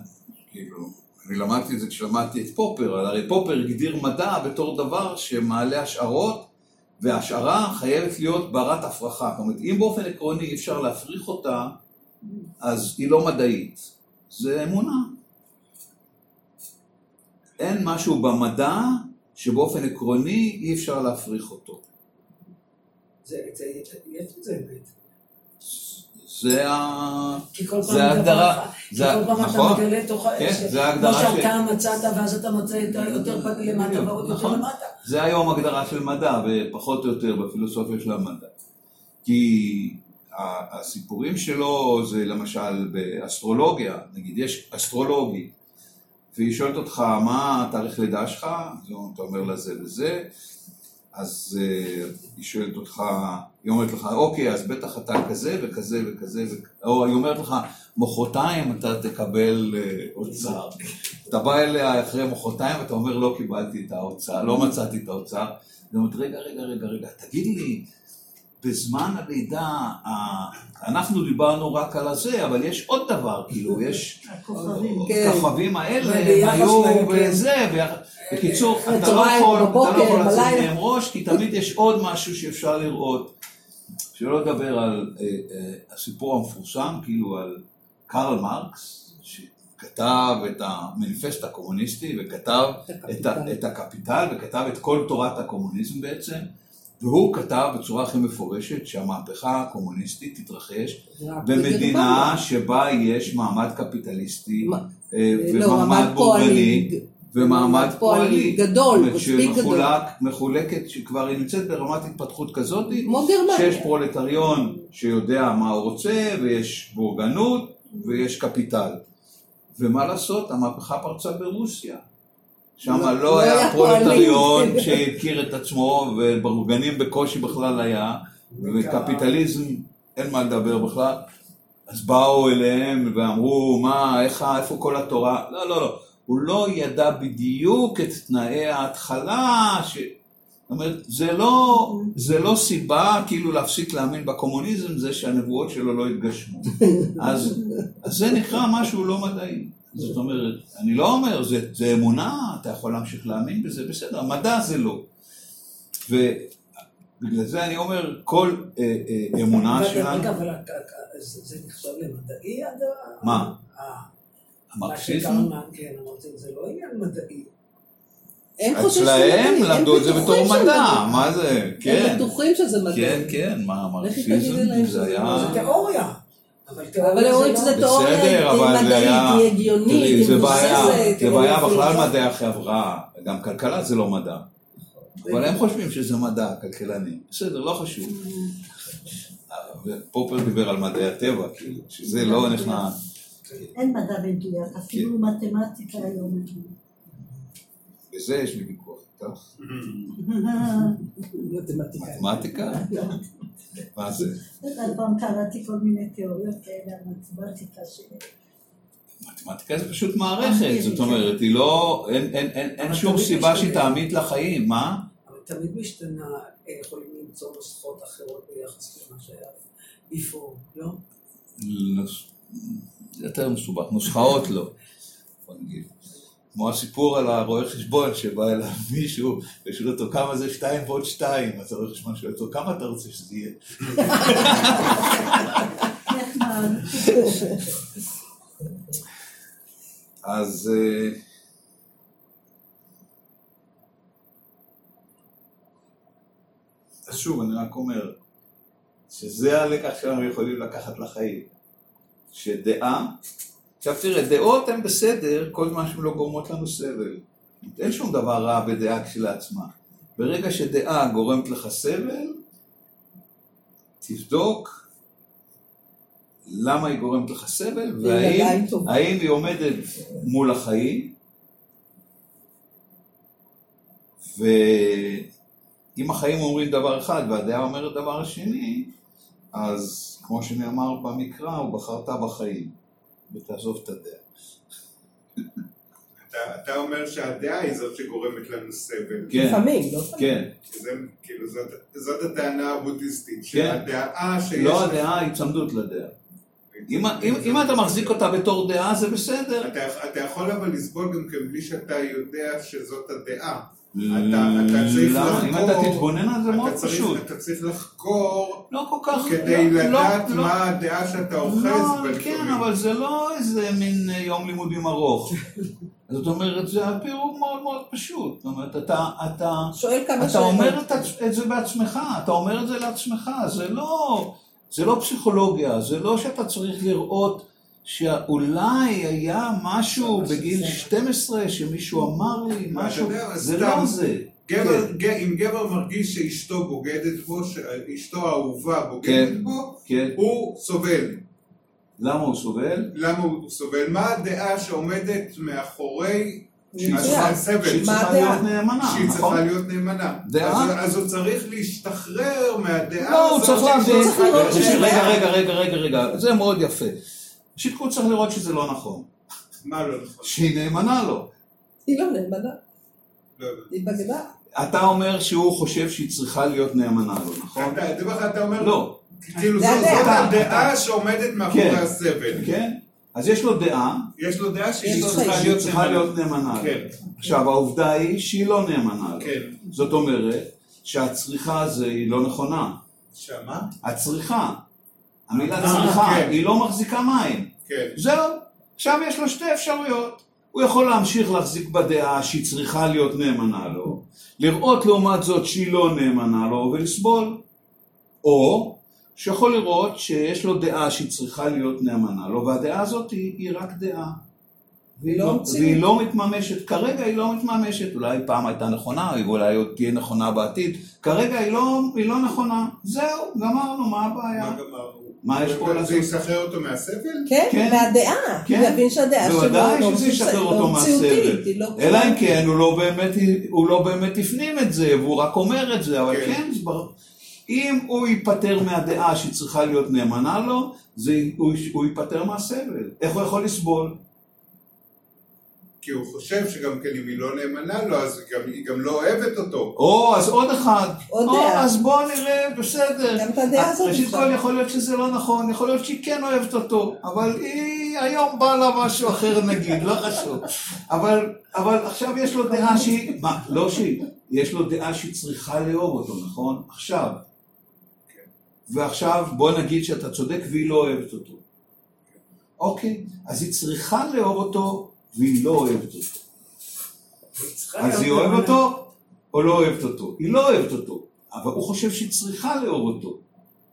כאילו, אני למדתי את זה כשלמדתי את פופר, הרי פופר הגדיר מדע בתור דבר שמעלה השערות, והשערה חייבת להיות ברת הפרחה. זאת אומרת, אם באופן עקרוני אי אפשר להפריך אותה, אז היא לא מדעית. זה אמונה. אין משהו במדע שבאופן עקרוני אי אפשר להפריך אותו. זה, זה, יש את זה באמת. זה ה... כי כל פעם ההגדרה, אחר. כי זה- כל פעם נכון. אתה מגלה תוך כן, האש. זה ההגדרה כמו של- שאתה מצאת, ואז אתה מוצא פ- למטה ועוד יותר נכון. למטה. זה היום הגדרה של מדע, ופחות או יותר בפילוסופיה של המדע. כי הסיפורים שלו זה למשל באסטרולוגיה, נגיד יש אסטרולוגי, והיא שואלת אותך מה התאריך לידה שלך, אתה אומר לה זה וזה, אז אה, היא שואלת אותך, היא אומרת לך, אוקיי, אז בטח אתה כזה וכזה וכזה, וכ- או היא אומרת לך, מחרתיים אתה תקבל אה, אוצר. אתה בא אליה אחרי מחרתיים ואתה אומר, לא קיבלתי את האוצר, לא מצאתי את האוצר. היא אומרת, רגע, רגע, רגע, רגע, תגיד לי, בזמן הלידה, אנחנו דיברנו רק על הזה, אבל יש עוד דבר, כאילו, יש... הכוכבים. כן. הכוכבים האלה, הם היו להם, כן. בקיצור, אתה לא יכול, אתה לא יכול לצאת. מהם ראש, כי תמיד יש עוד משהו שאפשר לראות. שלא לדבר על אה, אה, הסיפור המפורסם, כאילו על קרל מרקס, שכתב את המניפסט הקומוניסטי, וכתב את, ה, את הקפיטל, וכתב את כל תורת הקומוניזם בעצם, והוא כתב בצורה הכי מפורשת שהמהפכה הקומוניסטית תתרחש במדינה שבה יש מעמד קפיטליסטי אה, לא, ומעמד מעמד בורגני. ומעמד פועלי. גדול, מספיק גדול. שמחולק, מחולקת, שכבר היא נמצאת ברמת התפתחות כזאת. שיש פרולטריון שיודע מה הוא רוצה, ויש בורגנות, ויש קפיטל. ומה לעשות, המהפכה פרצה ברוסיה. שם לא- לא, לא היה פרולטריון. שהכיר את עצמו, ובורגנים בקושי בכלל היה, וקפיטליזם אין מה לדבר בכלל. אז באו אליהם ואמרו, מה, איך, איפה כל התורה? לא, לא, לא. הוא לא ידע בדיוק את תנאי ההתחלה, ש... זאת אומרת, זה לא, זה לא סיבה כאילו להפסיק להאמין בקומוניזם, זה שהנבואות שלו לא התגשמו. אז, אז זה נקרא משהו לא מדעי. זאת אומרת, אני לא אומר, זה, זה אמונה, אתה יכול להמשיך להאמין בזה, בסדר, מדע זה לא. ובגלל זה אני אומר, כל אה, אה, אמונה שלנו, רגע, אבל זה נחשב למדעי. מה? המרקסיזם, כן, אמרתי, זה לא עניין מדעי. הם חושבים שזה אצלהם מדעי, הם למדו את זה בתור מדע. מה זה? הם כן, בטוחים שזה מדעי. כן, כן, מה, המרקסיזם שזה זה היה... לא, זה תיאוריה. אבל תיאוריה הם אומרים זה שזה לא... תיאוריה מדעית. היא הגיונית, היא זה בעיה, מבוססת. זה בעיה בכלל. מדעי החברה, גם כלכלה זה לא מדע. אבל הם חושבים שזה מדע, כלכלנים. בסדר, לא חשוב. ופופר דיבר על מדעי הטבע, כאילו, שזה לא נכנס. אין מדע מדויק, אפילו מתמטיקה היום. בזה יש לי ויכוח איתך. מתמטיקה. מה זה? פעם קראתי כל מיני תיאוריות כאלה על מתמטיקה ש... מתמטיקה זה פשוט מערכת, זאת אומרת, היא לא, אין- אין- אין אין שום סיבה שהיא תעמיד לחיים, מה? אבל תמיד משתנה, אה, יכולים למצוא נוסחות אחרות ביחס למה שהיה לפור, לא? נוס- יותר מסובך, נוסחאות לא. נגיד. כמו הסיפור על הרואה חשבון שבא אליו מישהו ושואל אותו כמה זה שתיים ועוד שתיים, אז הרואה חשבון שואל אותו כמה אתה רוצה שזה יהיה? אז אה, אז שוב, אני רק אומר שזה הלקח שאנחנו יכולים לקחת לחיים. שדעה, עכשיו תראה, דעות הן בסדר כל זמן שהן לא גורמות לנו סבל. אין שום דבר רע בדעה כשלעצמה. ברגע שדעה גורמת לך סבל, תבדוק למה היא גורמת לך סבל, והאם היא עומדת מול החיים, ואם החיים אומרים דבר אחד והדעה אומרת דבר השני, אז כמו שנאמר במקרא, הוא בחרת בחיים, ותעזוב את הדעה. אתה, אתה אומר שהדעה היא זאת שגורמת לנו סבל. כן, לפעמים, לא תמיד. כן. זה, כאילו, זאת, זאת הטענה הבודהיסטית, כן. שהדעה שיש... לא הדעה, היצמדות לדעה. אם, אם, אם אתה מחזיק אותה בתור דעה זה בסדר. אתה, אתה יכול אבל לסבול גם כן בלי שאתה יודע שזאת הדעה. אתה- אתה צריך למה? אם אתה תתבונן על זה מאוד פשוט. אתה צריך לחקור לא. כדי לא, לדעת לא. מה הדעה שאתה אוחז כן. אבל זה לא איזה מין אה, יום לימודים ארוך. זאת אומרת, זה הפירוק מאוד מאוד פשוט. זאת אומרת, אתה, אתה, שואל כמה אתה שאלות. אומר את, זה בעצמך, אתה אומר את זה לעצמך, זה לא, זה לא פסיכולוגיה, זה לא שאתה צריך לראות שאולי היה משהו בגיל 12 שמישהו אמר לי, משהו, זה. לא זה. גבר, כן. אם גבר מרגיש שאשתו בוגדת בו, שאשתו האהובה בוגדת כן. בו, כן, הוא סובל. למה הוא סובל? למה הוא סובל? מה הדעה שעומדת מאחורי שהיא. צריכה-? להיות נאמנה, שהיא נכון? צריכה להיות נאמנה. דעה? אז, הוא צריך להשתחרר מהדעה לא, הוא הזאת. צריך להבין, נאמנה. רגע, רגע, רגע, רגע, זה מאוד יפה. ראשית כל צריך לראות שזה לא נכון, מה לא נכון? שהיא נאמנה לו. היא לא נאמנה, לא הבנתי. היא בגדה. אתה אומר שהוא חושב שהיא צריכה להיות נאמנה לו, נכון? אתה- אומר, אתה אומר, לא, כאילו זאת הדעה. שעומדת מאחורי כן. הסבל. כן? אז יש לו דעה יש לו דעה שהיא יש לא לו צריכה להיות נאמנה. כן, עכשיו, העובדה היא שהיא לא נאמנה לו. כן. זאת אומרת שהצריכה הזו היא לא נכונה. שמה? הצריכה, המילה אה, צריכה, כן. היא לא מחזיקה מים. כן. זהו, עכשיו יש לו שתי אפשרויות. הוא יכול להמשיך להחזיק בדעה שהיא צריכה להיות נאמנה לו, לראות לעומת זאת שהיא לא נאמנה לו ולסבול. או שיכול לראות שיש לו דעה שהיא צריכה להיות נאמנה לו, והדעה הזאת היא, היא רק דעה. והיא לא לא. והיא לא מתממשת, כרגע היא לא מתממשת, אולי פעם הייתה נכונה, אולי עוד תהיה נכונה בעתיד, כרגע היא לא, היא לא נכונה, זהו, גמרנו, מה הבעיה? מה גמרנו? מה יש פה זה לעשות? ישחרר אותו מהסבל? כן, כן. מהדעה. כן. הוא יבין שהדעה שלו בוודאי לא שזה ישחרר לא אותו מציאותית, מהסבל. לא אלא אם כן הוא לא באמת, הוא לא באמת הפנים את זה, והוא רק אומר את זה, אבל כן. כן, זה ברור. אם הוא ייפטר מהדעה שהיא צריכה להיות נאמנה לו, זה, הוא, הוא ייפטר מהסבל. איך הוא יכול לסבול? כי הוא חושב שגם כן אם היא לא נאמנה לו, אז גם- היא גם לא אוהבת אותו. או, אז עוד אחד. עוד או, דעה. אז בוא נראה, בסדר. גם את הדעה הזאת ראשית. כל יכול להיות שזה לא נכון, יכול להיות שהיא כן אוהבת אותו, אבל היא היום בא לה משהו אחר נגיד, לא חשוב. אבל, אבל עכשיו יש לו דעה שהיא, מה, לא שהיא, יש לו דעה שהיא צריכה לאהוב אותו, נכון? עכשיו. ועכשיו בוא נגיד שאתה צודק והיא לא אוהבת אותו. אוקיי, אז היא צריכה לאהוב אותו והיא לא אוהבת אותו. אז היא אוהבת אותו או לא אוהבת אותו? היא לא אוהבת אותו, אבל הוא חושב שהיא צריכה לאהוב אותו,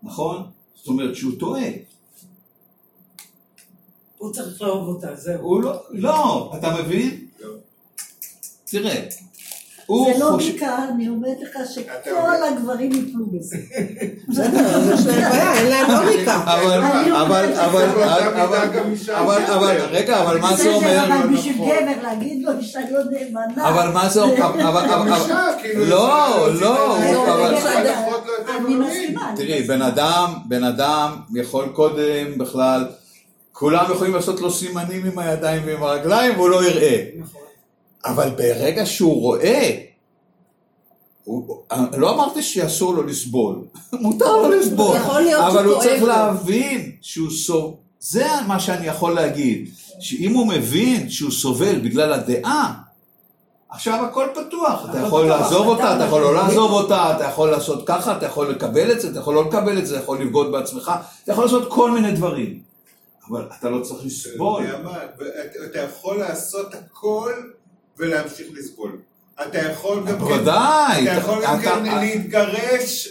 נכון? זאת אומרת שהוא טועה. הוא צריך לאהוב אותה, זהו. הוא לא, לא, אתה מבין? לא. תראה, זה לא. לוגיקה, אני אומרת לך שכל. הגברים יפלו בזה. בסדר, יש להם בעיה, אין להם לוגיקה. אבל, אבל, אומרת אבל, אבל, אבל, רגע, אבל מה זה אומר? אבל לא בשביל נכון. גבר להגיד לו אישה לא נאמנה. אבל מה זה אומר? אבל- אבל- גם אבל- אישה, לא, לא, אבל- לא אני. מסכימה. תראי. בן אדם, בן אדם יכול קודם בכלל, כולם יכולים לעשות לו סימנים עם הידיים ועם הרגליים והוא לא יראה. נכון. אבל ברגע שהוא רואה, הוא, לא אמרתי שאסור לו לסבול, מותר לו לסבול, אבל הוא צריך. להבין שהוא סובל, זה מה שאני יכול להגיד, שאם הוא מבין שהוא סובל בגלל הדעה, עכשיו הכל פתוח, אתה יכול לעזוב אתה אותה, אתה יכול לא. לעזוב אותה, אתה יכול לעשות ככה, אתה יכול לקבל את זה, אתה יכול לא לקבל את זה, אתה יכול לבגוד בעצמך, אתה יכול לעשות כל מיני דברים, אבל אתה לא צריך לסבול. אתה יכול לעשות הכל ולהמשיך לסבול. אתה יכול גם כן, בוודאי, אתה יכול גם כן להתגרש.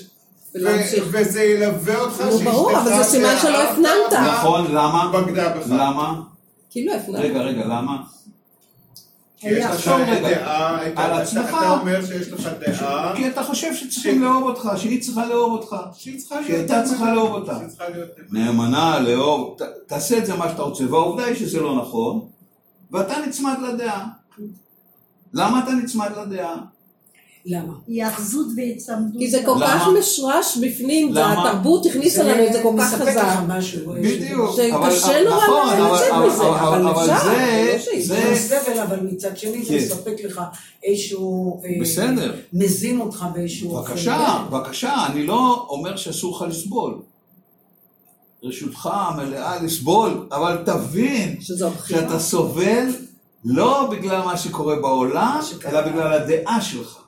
וזה ילווה אותך נו, ברור, אבל זה סימן שלא הפנמת. נכון, למה? בגדה בך. למה? כאילו, הפנמת. רגע, רגע, למה? כי יש לך דעה, אתה- על אתה- עצמך. אתה אומר שיש לך דעה, כי אתה חושב שצריכים לאהוב אותך, שהיא צריכה לאהוב אותך. שהיא צריכה לאהוב אותה. נאמנה, לאהוב, תעשה את זה מה שאתה רוצה, והעובדה היא שזה לא נכון, ואתה נצמד לדעה. למה אתה נצמד לדעה? למה? היאחזות והיצמדות. כי זה כל? כך משרש בפנים, זה למה? התרבות הכניסה לנו את זה כל כך חזק. בדיוק, זה אבל- קשה נורא נכון, לצאת מזה, אבל- אפשר, זה- לא שאי זה- זה סבל, אבל מצד שני זה כן. מספק לך איזשהו... אה, בסדר. מזין אותך באיזשהו... בבקשה, בבקשה, אני לא אומר שאסור לך לסבול. רשותך המלאה לסבול, אבל תבין שזו הבחירה. שאתה סובל לא בגלל מה שקורה בעולם, שקרה. אלא בגלל הדעה שלך.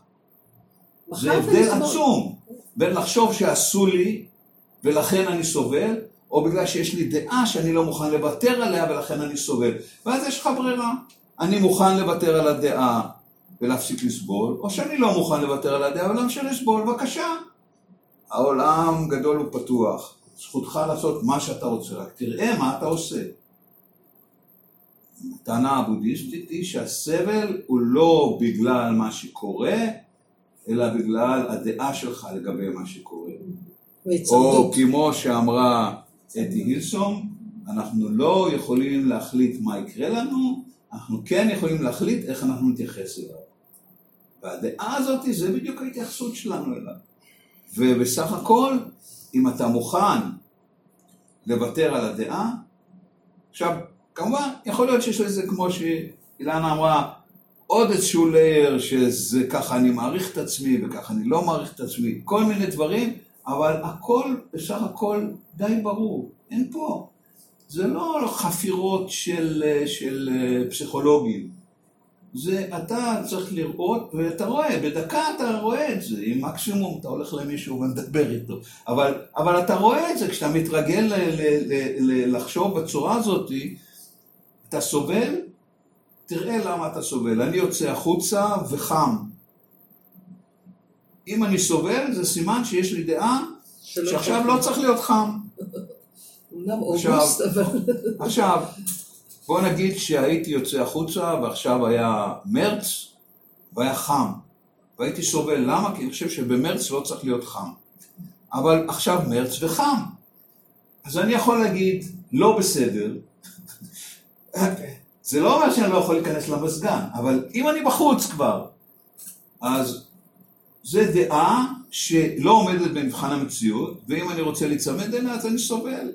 זה הבדל. עצום בין לחשוב שעשו לי ולכן אני סובל, או בגלל שיש לי דעה שאני לא מוכן לוותר עליה ולכן אני סובל. ואז יש לך ברירה. אני מוכן לוותר על הדעה ולהפסיק לסבול, או שאני לא מוכן לוותר על הדעה ולהמשיך לסבול, בבקשה. העולם גדול ופתוח, זכותך לעשות מה שאתה רוצה, רק תראה מה אתה עושה. הטענה הבודהיסטית היא שהסבל הוא לא בגלל מה שקורה, אלא בגלל הדעה שלך לגבי מה שקורה. או. כמו שאמרה אתי הילסום, אנחנו לא יכולים להחליט מה יקרה לנו, אנחנו כן יכולים להחליט איך אנחנו נתייחס אליו. והדעה הזאת זה בדיוק ההתייחסות שלנו אליו. ובסך הכל, אם אתה מוכן לוותר על הדעה, עכשיו, כמובן, יכול להיות שיש לזה, כמו שאילנה אמרה, עוד איזשהו לייר שזה ככה אני מעריך את עצמי וככה אני לא מעריך את עצמי, כל מיני דברים, אבל הכל בסך הכל די ברור, אין פה. זה לא חפירות של, של אה, פסיכולוגים. זה אתה צריך לראות, ואתה רואה, בדקה אתה רואה את זה, אם מקסימום אתה הולך למישהו ומדבר איתו, אבל, אבל אתה רואה את זה כשאתה מתרגל ל, ל, ל, לחשוב בצורה הזאת, אתה סובל, תראה למה אתה סובל. אני יוצא החוצה וחם. אם אני סובל, זה סימן שיש לי דעה שעכשיו. לא צריך להיות חם. עכשיו- אוגוסט, אבל... עכשיו, בוא נגיד שהייתי יוצא החוצה ועכשיו היה מרץ והיה חם. והייתי סובל, למה? כי אני חושב שבמרץ לא צריך להיות חם. אבל עכשיו מרץ וחם. אז אני יכול להגיד, לא בסדר. זה לא אומר שאני לא יכול להיכנס למזגן, אבל אם אני בחוץ כבר, אז זה דעה שלא עומדת במבחן המציאות, ואם אני רוצה להיצמד אליה אז אני סובל.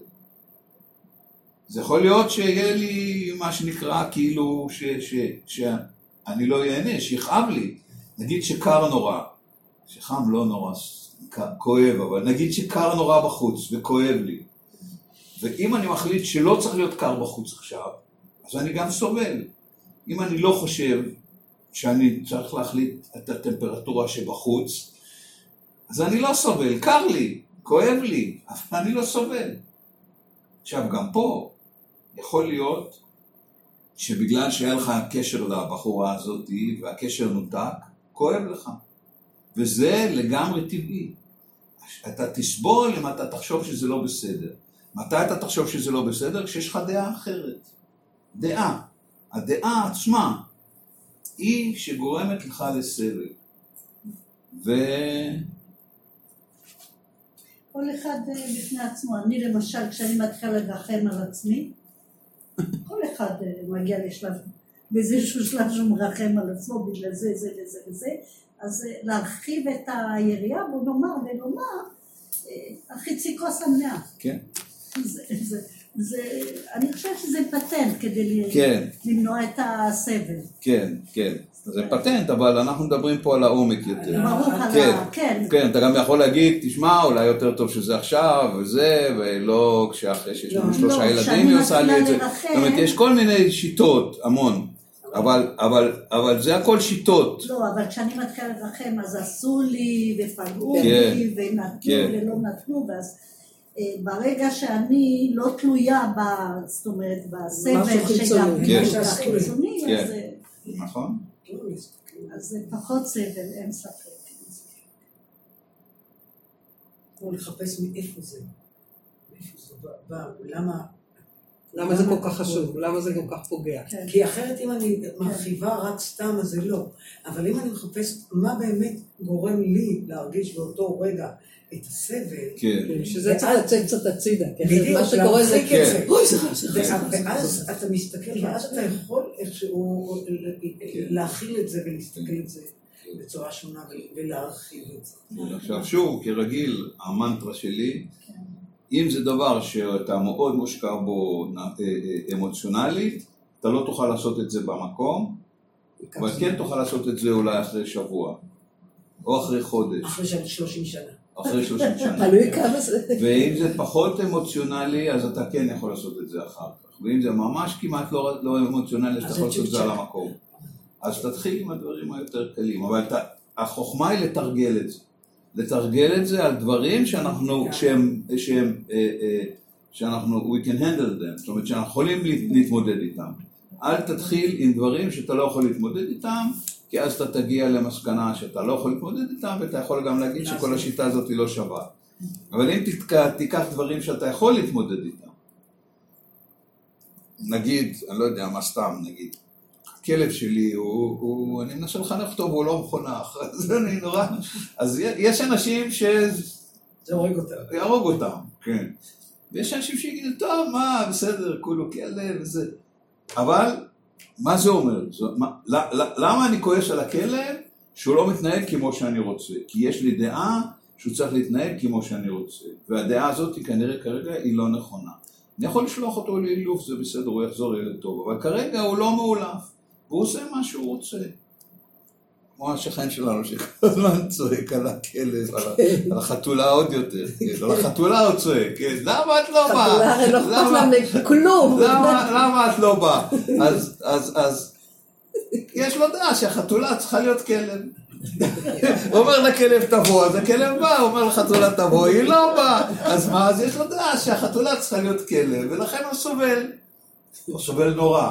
זה יכול להיות שיהיה לי מה שנקרא כאילו ש, ש, שאני לא ייהנה, שיכאב לי. נגיד שקר נורא, שחם לא נורא, כואב, אבל נגיד שקר נורא בחוץ וכואב לי. ואם אני מחליט שלא צריך להיות קר בחוץ עכשיו, אז אני גם סובל. אם אני לא חושב שאני צריך להחליט את הטמפרטורה שבחוץ, אז אני לא סובל, קר לי, כואב לי, אבל אני לא סובל. עכשיו, גם פה יכול להיות שבגלל שהיה לך קשר לבחורה הזאת והקשר נותק, כואב לך. וזה לגמרי טבעי. אתה תסבול אם אתה תחשוב שזה לא בסדר. מתי אתה תחשוב שזה לא בסדר? כשיש לך דעה אחרת. דעה. הדעה עצמה היא שגורמת לך לסבל. ו... כל אחד אה, בפני עצמו. אני למשל, כשאני מתחילה לרחם על עצמי, כל אחד אה, מגיע לשלב, באיזשהו שלב שהוא מרחם על עצמו בגלל זה, זה וזה וזה, אז אה, להרחיב את היריעה, בוא נאמר, אה, החצי כוס המלאה. כן. זה, זה, זה, אני חושבת שזה פטנט כדי כן. למנוע את הסבל. כן, כן. זה פטנט, אבל אנחנו מדברים פה על העומק יותר. ברוך על כן. כן, כן, אתה גם יכול להגיד, תשמע, אולי יותר טוב שזה עכשיו, וזה, ולא כשאחרי שיש לנו לא, שלושה לא, ילדים היא עושה לי את זה. זאת אומרת, יש כל מיני שיטות, המון, אבל, אבל, אבל זה הכל שיטות. לא, אבל כשאני מתחילה לרחם אז עשו לי ופגעו כן, לי ונתנו כן. ולא נתנו ואז ברגע שאני לא תלויה ב... זאת אומרת בסבל משהו חיצוני. שגם. משהו חיצוני כן. אז, אה, נכון? אז זה פחות סבל, אין ספק. או לחפש מאיפה זה. מאיפה זה בא, למה... למה זה כל כך חשוב? למה זה כל כך פוגע? כן. כי אחרת אם אני מרחיבה רק סתם אז זה לא. אבל אם אני מחפשת מה באמת גורם לי להרגיש באותו רגע את הסבל, כן. שזה צריך לצאת קצת הצידה, בדיוק, מה שקורה זה... סליחה, ואז- אתה מסתכל, ואז אתה יכול איכשהו להכיל את זה ולהסתכל את זה בצורה שונה ול- ולהרחיב את זה. עכשיו שוב, כרגיל, המנטרה שלי, אם זה דבר שאתה מאוד מושקע בו נ- אה, אה, אמוציונלית, אתה לא תוכל לעשות את זה במקום, אבל כן תוכל לעשות את זה אולי אחרי שבוע, או אחרי חודש, אחרי שאני 30 שנה. אחרי 30 שנה. תלוי כמה זה. ואם זה פחות אמוציונלי, אז אתה כן יכול לעשות את זה אחר כך. ואם זה ממש כמעט לא, לא אמוציונלי, אז אתה יכול זה לעשות את זה על. המקום. אז תתחיל עם הדברים היותר קלים. אבל אתה, החוכמה היא לתרגל את זה. לתרגל את זה על דברים שאנחנו, שהם, שהם, אה, אה, שאנחנו, we can handle them, זאת אומרת שאנחנו יכולים לה- להתמודד איתם. אל תתחיל עם דברים שאתה לא יכול להתמודד איתם, כי אז אתה תגיע למסקנה שאתה לא יכול להתמודד איתם, ואתה יכול גם להגיד שכל השיטה הזאת היא לא שווה. אבל אם תתק- תיקח דברים שאתה יכול להתמודד איתם, נגיד, אני לא יודע מה סתם, נגיד, הכלב שלי, הוא, הוא, אני מנסה לחנך אותו והוא לא מחונך, אז אני נורא, אז יש אנשים שזה זה הורג אותה. יהרוג אותם, כן. ויש אנשים שיגידו, טוב, מה, בסדר, כולו כלב וזה. אבל, מה זה אומר? זה, מה, למה אני כועס על הכלב שהוא לא מתנהג כמו שאני רוצה? כי יש לי דעה שהוא צריך להתנהג כמו שאני רוצה. והדעה הזאת היא כנראה כרגע היא לא נכונה. אני יכול לשלוח אותו לאילוף, זה בסדר, הוא יחזור ילד טוב, אבל כרגע הוא לא מאולף, והוא עושה מה שהוא רוצה. כמו השכן שלנו שכל הזמן צועק על הכלב, על על החתולה עוד יותר, כן, על החתולה הוא צועק, כן, למה את לא באה? חתולה הרי לא אכפת למה- להם כלום. למה את לא באה? אז- אז אז יש לו דעה שהחתולה צריכה להיות כלב. הוא אומר לכלב תבוא, אז הכלב בא, הוא אומר לחתולה תבוא, היא לא באה. אז מה, אז יש לו דעה שהחתולה צריכה להיות כלב, ולכן הוא סובל. הוא סובל נורא.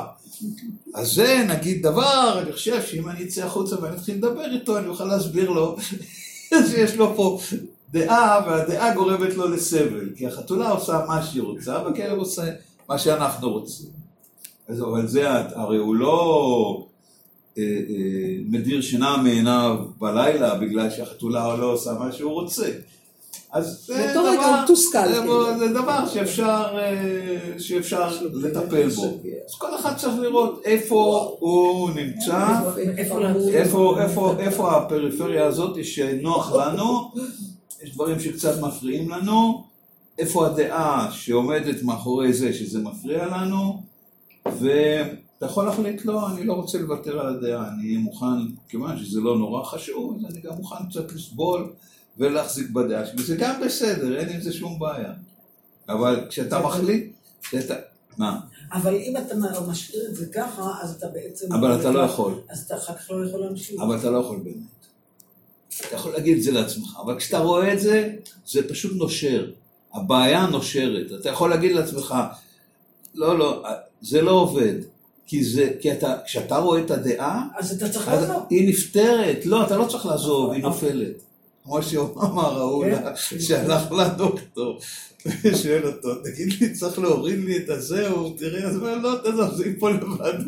אז זה נגיד דבר, אני חושב שאם אני אצא החוצה ואני אתחיל לדבר איתו, אני אוכל להסביר לו שיש לו פה דעה, והדעה גורמת לו לסבל. כי החתולה עושה מה שהיא רוצה, והכלב עושה מה שאנחנו רוצים. אז, אבל זה, הרי הוא לא אה, אה, מדיר שינה מעיניו בלילה בגלל שהחתולה לא עושה מה שהוא רוצה. אז זה דבר, זה. זה דבר שאפשר, אה, שאפשר לטפל בו. אז כל אחד צריך לראות איפה הוא נמצא, איפה? איפה, איפה, איפה הפריפריה הזאת שנוח לנו, יש דברים שקצת מפריעים לנו, איפה הדעה שעומדת מאחורי זה שזה מפריע לנו, ואתה יכול להחליט, לא, אני לא רוצה לוותר על הדעה, אני מוכן, כיוון שזה לא נורא חשוב, אז אני גם מוכן קצת לסבול ולהחזיק בדעה וזה גם בסדר, אין עם זה שום בעיה. אבל כשאתה מחליט, כשאתה, מה? אבל אם אתה משאיר את זה ככה, אז אתה בעצם... אבל אתה לא יכול. אז אתה אחר כך לא יכול להמשיך. אבל אתה לא יכול באמת. אתה יכול להגיד את זה לעצמך, אבל כשאתה רואה את זה, זה פשוט נושר. הבעיה נושרת. אתה יכול להגיד לעצמך, לא, לא, זה לא עובד. כי זה, כי אתה, כשאתה רואה את הדעה, אז אתה צריך לעזוב. היא נפתרת. לא, אתה לא צריך לעזוב, היא נופלת. כמו שאמר ההוא כן. שהלך לדוקטור, ושואל אותו, תגיד לי, צריך להוריד לי את הזהו, תראה, אז הוא לא, תעזוב, זה ייפול לבד.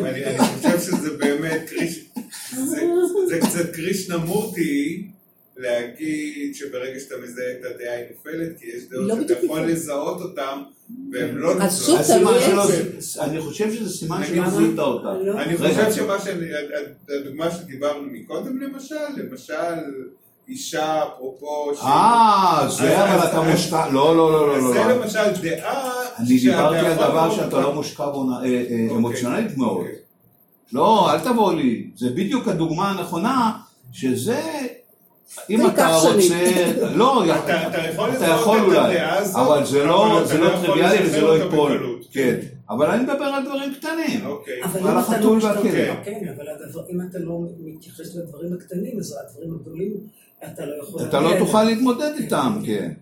אני אני חושב שזה באמת קריש... זה- זה קצת קרישנמורטי להגיד שברגע שאתה מזהה את הדעה היא נופלת, כי יש היא לא דעות שאתה בדיוק יכול. לזהות אותן והן לא אז שוב, נופלות. אני חושב שזה סימן שלא זיהית אותה. לא. אני חושב שמה שאני, הדוגמה שדיברנו מקודם למשל, למשל אישה אפרופו, ש- אה, זה אבל אתה מושקע, לא, לא, לא, אז לא, זה לא. למשל דעה, אני שאתה דיברתי על דבר שאתה. לא מושקע בו אה, אה, אוקיי. אמוציונלית מאוד. אוקיי. לא, אל תבוא לי. זה בדיוק הדוגמה הנכונה, שזה... אם אתה. רוצה... לא, אתה יכול אולי, אבל זה לא לא יכול טריוויאלי וזה לא ייפול. כן. אבל אני מדבר על דברים קטנים. אוקיי. על אתה החתול לא והכלב. משתתף, כן, אבל אם אתה לא מתייחס לדברים הקטנים, אז הדברים הגדולים, אתה לא יכול... אתה לא תוכל. להתמודד איתם, כן.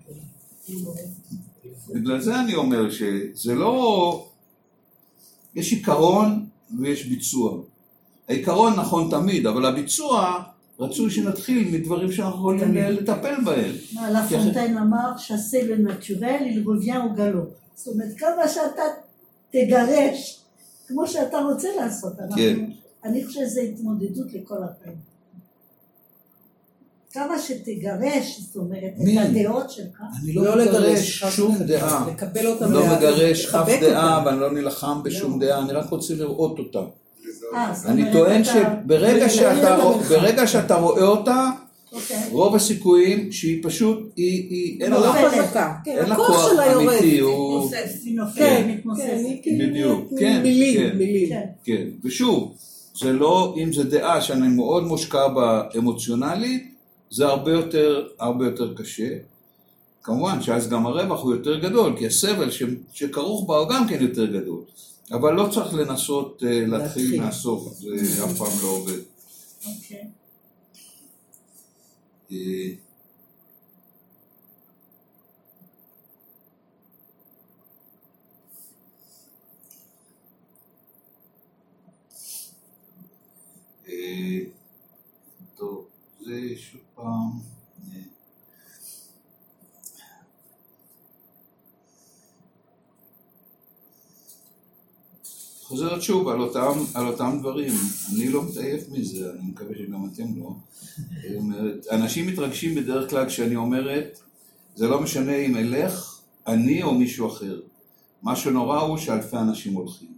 בגלל זה אני אומר שזה לא... יש עיקרון ויש ביצוע. העיקרון נכון תמיד, אבל הביצוע, רצוי שנתחיל מדברים שאנחנו יכולים לטפל בהם. מה, לה פונטיין אמר שעשה לנטורל, il revient au galop. זאת אומרת, כמה שאתה תגרש, כמו שאתה רוצה לעשות, כן. אני חושבת שזו התמודדות לכל החיים. כמה שתגרש, זאת אומרת? את הדעות שלך, אני לא לא מגרש שום. דעה. לקבל אותם, לא מגרש אף דעה. ואני לא נלחם בשום דעה, אני רק רוצה לראות אותה. אה, אני טוען שברגע שאתה, ברגע שאתה רואה אותה, אוקיי. רוב הסיכויים שהיא פשוט, היא, היא, אין לא לה, חזקה. כן, אין לה הכוח כוח שלה יורד. אמיתי, הוא, מתמוסס. היא נופלת, כן, מתמוססת. כן, היא כאילו בדיוק, כן, מילים, כן. מילים. כן. כן, ושוב, זה לא, אם זה דעה שאני מאוד מושקע בה אמוציונלית, זה הרבה יותר, הרבה יותר קשה. כמובן שאז גם הרווח הוא יותר גדול, כי הסבל ש, שכרוך בה הוא גם כן יותר גדול. אבל לא צריך לנסות uh, להתחיל להתחיל. מהסוף, זה אף פעם לא עובד. אוקיי. אה, אה, טוב, זה שוב פעם... אה, חוזרת שוב על אותם, על אותם דברים, אני לא מתעייף מזה, אני מקווה שגם אתם לא. אנשים מתרגשים בדרך כלל כשאני אומרת, זה לא משנה אם אלך, אני או מישהו אחר. מה שנורא הוא שאלפי אנשים הולכים.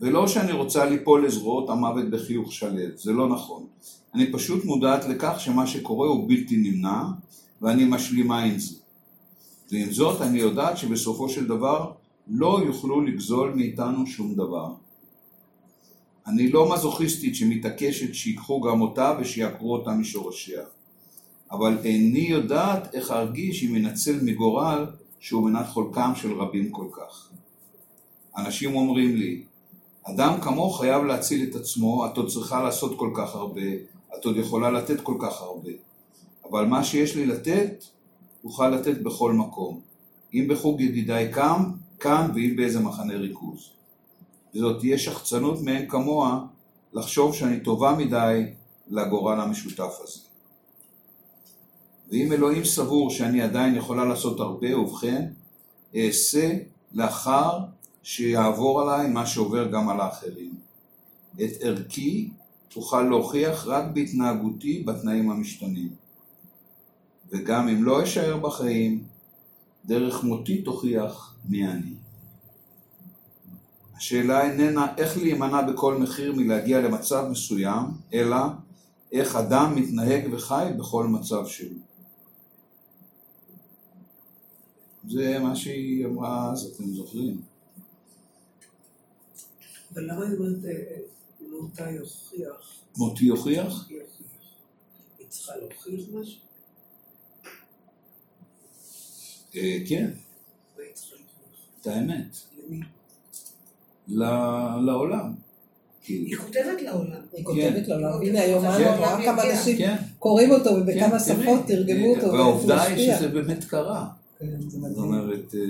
ולא שאני רוצה ליפול לזרועות המוות בחיוך שלו, זה לא נכון. אני פשוט מודעת לכך שמה שקורה הוא בלתי נמנע, ואני משלימה עם זה. ועם זאת אני יודעת שבסופו של דבר לא יוכלו לגזול מאיתנו שום דבר. אני לא מזוכיסטית שמתעקשת שיקחו גם אותה ושיעקרו אותה משורשיה. אבל איני יודעת איך ארגיש אם אנצל מגורל שהוא מנת חולקם של רבים כל כך. אנשים אומרים לי, אדם כמוך חייב להציל את עצמו, את עוד צריכה לעשות כל כך הרבה, את עוד יכולה לתת כל כך הרבה. אבל מה שיש לי לתת, אוכל לתת בכל מקום. אם בחוג ידידיי קם, כאן ואם באיזה מחנה ריכוז. וזאת תהיה שחצנות מאין כמוה לחשוב שאני טובה מדי לגורל המשותף הזה. ואם אלוהים סבור שאני עדיין יכולה לעשות הרבה, ובכן, אעשה לאחר שיעבור עליי מה שעובר גם על האחרים. את ערכי אוכל להוכיח רק בהתנהגותי בתנאים המשתנים. וגם אם לא אשאר בחיים, דרך מותי תוכיח מי אני. השאלה איננה איך להימנע בכל מחיר מלהגיע למצב מסוים, אלא איך אדם מתנהג וחי בכל מצב שהוא. זה מה שהיא אמרה אז, אתם זוכרים? אבל למה היא אומרת, אה, יוכיח? מותי יוכיח? היא יוכיח. היא צריכה להוכיח משהו? אה, כן, צריכה להוכיח? את האמת. לעולם. כי- היא כותבת לעולם. היא כותבת לו, לא, הנה כן. רואה כמה כן. אנשים כן, קוראים אותו כן, ובכמה. שפות תרגמו אותו. והעובדה ואיך הוא היא. שזה באמת קרה. כן, זה זאת. אומרת, אה,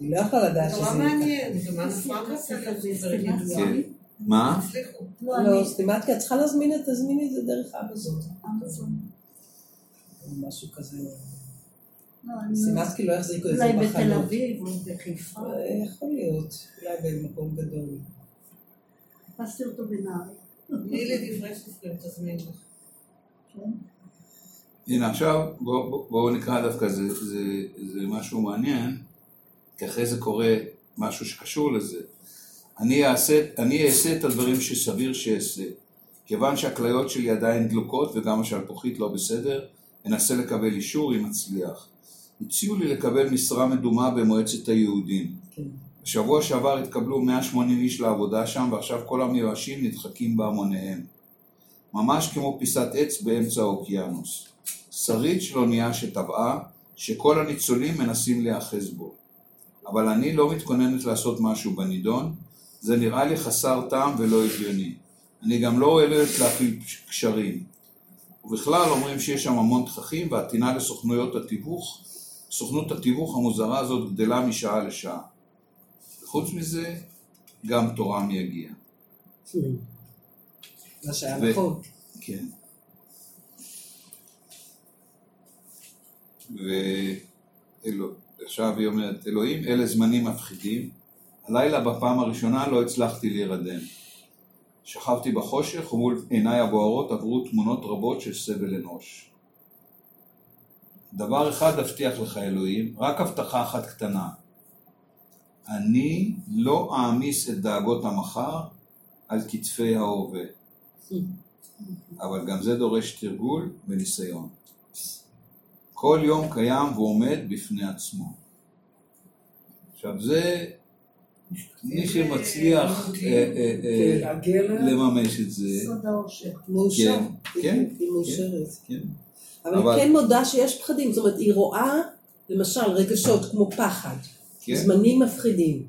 היא לא יכולה לדעת זה שזה... נורא מעניין, מה. כן. לא. לא, כי את צריכה להזמין את, זה דרך אמזון. אמזון. או משהו כזה. לא, אני... סטימצקי לא יחזיקו את זה אולי בתל בחנות. אביב או בחיפה. אה, יכול להיות, אולי במקום גדול. חיפשתי אותו בנהריה. תני לי דברי סופרים, תזמין לך. כן. הנה עכשיו בואו בוא, בוא נקרא דווקא, זה, זה, זה משהו מעניין, כי אחרי זה קורה משהו שקשור לזה. אני אעשה, אני אעשה את הדברים שסביר שאעשה. כיוון שהכליות שלי עדיין דלוקות וגם השלפוחית לא בסדר, אנסה לקבל אישור אם אצליח. הציעו לי לקבל משרה מדומה במועצת היהודים. כן. בשבוע שעבר התקבלו 180 איש לעבודה שם ועכשיו כל המיואשים נדחקים בהמוניהם. ממש כמו פיסת עץ באמצע האוקיינוס. שריד של אונייה שטבעה, שכל הניצולים מנסים להיאחז בו. אבל אני לא מתכוננת לעשות משהו בנידון, זה נראה לי חסר טעם ולא הגיוני. אני גם לא אוהבת להפעיל קשרים. ובכלל אומרים שיש שם המון תככים והטינה לסוכנויות התיווך, סוכנות התיווך המוזרה הזאת גדלה משעה לשעה. וחוץ מזה, גם תורם יגיע. מה שהיה נכון. כן. ועכשיו היא אומרת, אלוהים, אלה זמנים מפחידים. הלילה בפעם הראשונה לא הצלחתי להירדם. שכבתי בחושך ומול עיניי הבוערות עברו תמונות רבות של סבל אנוש. דבר אחד אבטיח לך אלוהים, רק הבטחה אחת קטנה. אני לא אעמיס את דאגות המחר על כתפי ההווה. אבל גם זה דורש תרגול וניסיון. כל יום קיים ועומד בפני עצמו. עכשיו זה, מי שמצליח אה, אה, אה, אליו. לממש את זה, סוד העושר. מאושר. כן, כן. כן. אבל אבל- היא כן מודה שיש פחדים, זאת אומרת, היא רואה למשל רגשות כמו פחד, כן. זמנים מפחידים,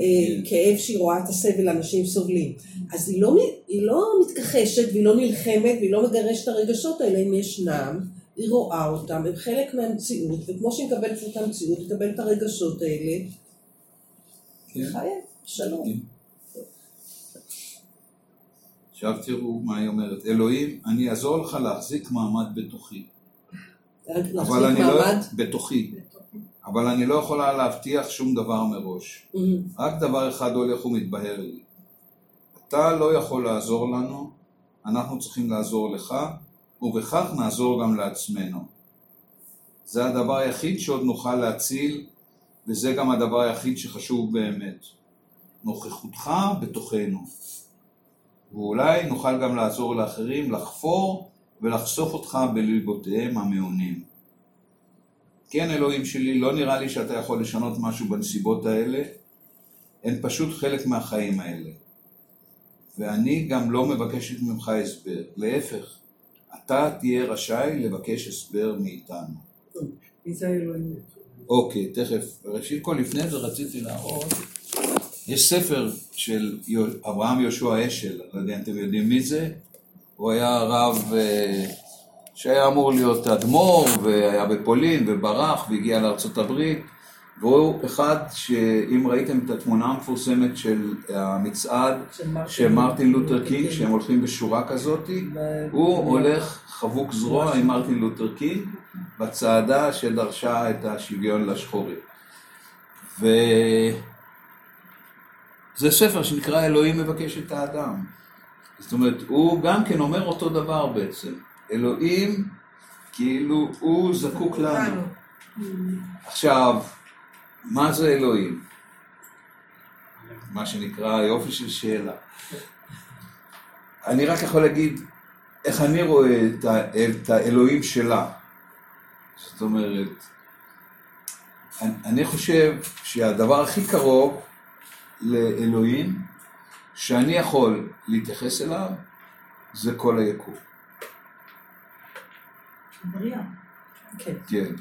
אה, כאב שהיא רואה את הסבל, אנשים סובלים. אז היא לא, היא לא מתכחשת והיא לא נלחמת והיא לא מגרשת את הרגשות האלה, הם ישנם, היא רואה אותם, הם חלק מהמציאות, וכמו שהיא מקבלת את המציאות, היא מקבלת את הרגשות האלה, כן. חיה, שלום. כן. עכשיו תראו מה היא אומרת, אלוהים, אני אעזור לך להחזיק מעמד בתוכי. אבל אני לא... בתוכי. אבל אני לא יכולה להבטיח שום דבר מראש. מהמם. רק דבר אחד הולך ומתבהר לי. אתה לא יכול לעזור לנו, אנחנו צריכים לעזור לך, ובכך נעזור גם לעצמנו. זה הדבר היחיד שעוד נוכל להציל, וזה גם הדבר היחיד שחשוב באמת. נוכחותך בתוכנו. ואולי נוכל גם לעזור לאחרים לחפור ולחשוף אותך בליבותיהם המעונים. כן, אלוהים שלי, לא נראה לי שאתה יכול לשנות משהו בנסיבות האלה, הן פשוט חלק מהחיים האלה. ואני גם לא מבקשת ממך הסבר, להפך, אתה תהיה רשאי לבקש הסבר מאיתנו. מי זה האלוהים? אוקיי, תכף. ראשית כל, לפני זה רציתי להראות, יש ספר של אברהם יהושע השל, לא יודע אם אתם יודעים מי זה, הוא היה רב אה, שהיה אמור להיות אדמו"ר, והיה בפולין, וברח, והגיע לארצות הברית, והוא אחד שאם ראיתם את התמונה המפורסמת של המצעד של מרטין לותר קינג, שהם הולכים בשורה כזאת, הוא הולך חבוק זרוע עם מרטין לותר קינג בצעדה שדרשה את השוויון לשחורים. וזה ספר שנקרא אלוהים מבקש את האדם. זאת אומרת, הוא גם כן אומר אותו דבר בעצם. אלוהים, כאילו, הוא זקוק לנו. עכשיו, מה זה אלוהים? מה שנקרא יופי של שאלה. אני רק יכול להגיד איך אני רואה את, ה, את האלוהים שלה. זאת אומרת, אני, אני חושב שהדבר הכי קרוב לאלוהים שאני יכול להתייחס אליו זה כל היקום. בריאה. כן. כן.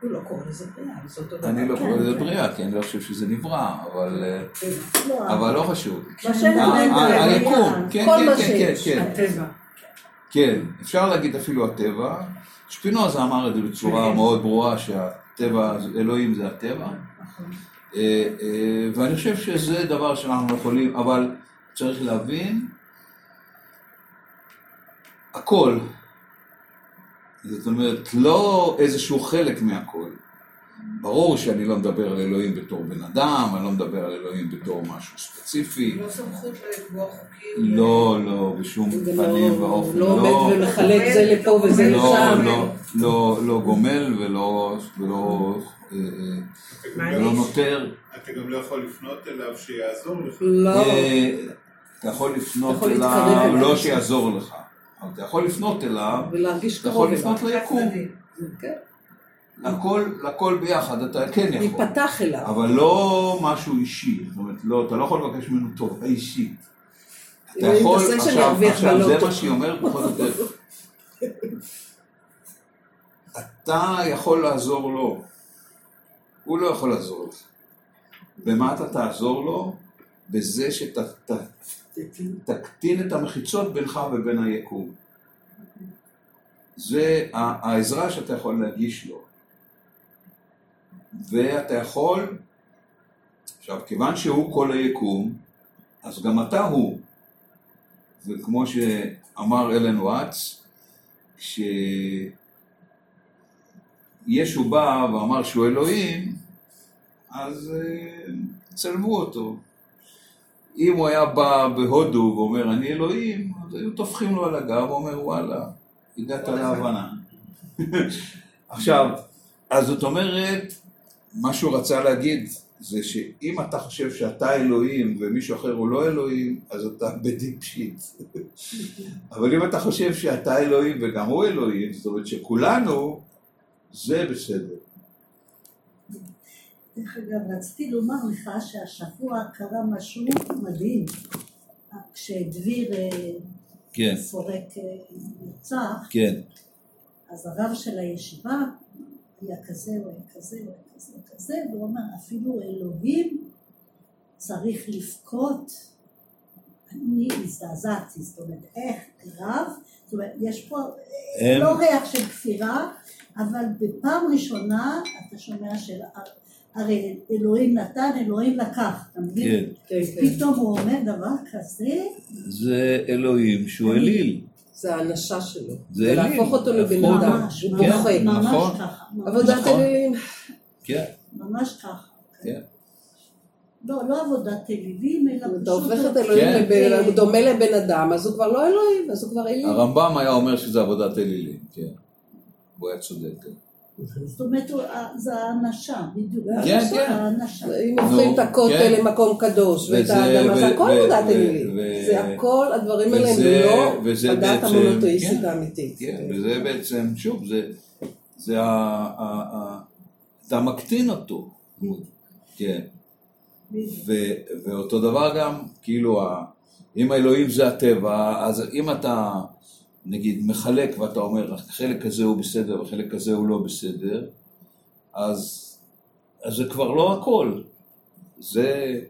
הוא לא קורא לזה בריאה, זה אותו דבר. אני לא כן, קורא לזה כן. בריאה, כי אני לא חושב שזה נברא, אבל, אה, לא, אבל לא חשוב. היקום, כן, כל כן, כן. כן, כן. הטבע. כן, אפשר להגיד אפילו הטבע. שפינוזה אמר את זה בצורה מאוד ברורה שהטבע, אלוהים זה הטבע. אה, אה, ואני חושב שזה דבר שאנחנו יכולים, אבל צריך להבין, הכל. זאת אומרת, לא איזשהו חלק מהכל. ברור שאני לא מדבר על אלוהים בתור בן אדם, אני לא מדבר על אלוהים בתור משהו ספציפי. לא סמכות לקבוע חוקים. לא, לא, בשום פנים לא- ואופן. לא עומד ומחלק זה לפה וזה לא, לשם. לא, לא, לא גומל ולא, ולא, אה, יש? נותר. אתה גם לא יכול לפנות אליו שיעזור לך. לא. אה, אתה יכול לפנות אתה יכול אליו. לא שיעזור לך. אבל אתה יכול לפנות אליו, ולהרגיש אתה קרוב יכול אליו. לפנות ליקום. כן. לכל, לכל ביחד אתה כן יכול. להיפתח אליו. אבל לא משהו אישי. זאת אומרת, לא, אתה לא יכול לבקש ממנו טובה אישית. אתה יכול, עכשיו, עכשיו, זה בלוטו. מה שהיא אומרת פחות או יותר. אתה יכול לעזור לו, הוא לא יכול לעזור לך. במה אתה תעזור לו? בזה שתקטין את המחיצות בינך ובין היקום. זה העזרה שאתה יכול להגיש לו. ואתה יכול, עכשיו, כיוון שהוא כל היקום, אז גם אתה הוא. וכמו שאמר אלן וואטס, כשישו בא ואמר שהוא אלוהים, אז אה, צלבו אותו. אם הוא היה בא בהודו ואומר אני אלוהים, אז היו טופחים לו על הגב ואומר וואלה, הגעת להבנה. עכשיו, אז זאת אומרת, מה שהוא רצה להגיד זה שאם אתה חושב שאתה אלוהים ומישהו אחר הוא לא אלוהים, אז אתה בדיפ שיט. אבל אם אתה חושב שאתה אלוהים וגם הוא אלוהים, זאת אומרת שכולנו, זה בסדר. דרך אגב, רציתי לומר לך שהשבוע קרה משהו מדהים. כשדביר אה, כן, סורק אה, נרצח, כן, אז הרב של הישיבה היה כזה, הוא היה כזה, הוא היה כזה, כזה, והוא אמר, אפילו אלוהים צריך לבכות. אני הזדעזעתי, זאת אומרת, איך רב, זאת אומרת, יש פה אה, הם- לא ריח של כפירה, אבל בפעם ראשונה אתה שומע של... הרי אלוהים נתן, אלוהים לקח, אתה מבין? כן. כן, כן. פתאום הוא אומר דבר כזה, זה אלוהים שהוא אליל. זה האנשה שלו. זה אליל. להפוך אותו לבן להפוך- אדם. ממש, הוא כן. ממש נכון. ככה, עבודת נכון. אלילים. כן, ממש ככה. כן. לא, לא עבודת אלילים, אלא אתה הופך את פשוט... אלוהים כן. הוא דומה לבן אדם, אז הוא כבר לא אלוהים, אז הוא כבר אליל. הרמב"ם היה אומר שזה עבודת אלילים, כן. הוא היה צודק. זאת אומרת, הוא- זה האנשה, בדיוק. כן, כן. אם הופכים את הכותל כן. למקום קדוש, ואת האדמה, זה הכל עבודת אלילים. זה הכל, הדברים האלה הם לא הדת המונותאיסטית כן. האמיתית. כן, וזה בעצם, שוב, זה, אתה מקטין אותו, כן. ואותו דבר גם, כאילו, אם האלוהים זה הטבע, אז אם אתה, נגיד, מחלק ואתה אומר, החלק הזה הוא בסדר והחלק הזה הוא לא בסדר, אז, אז זה כבר לא הכל. זה...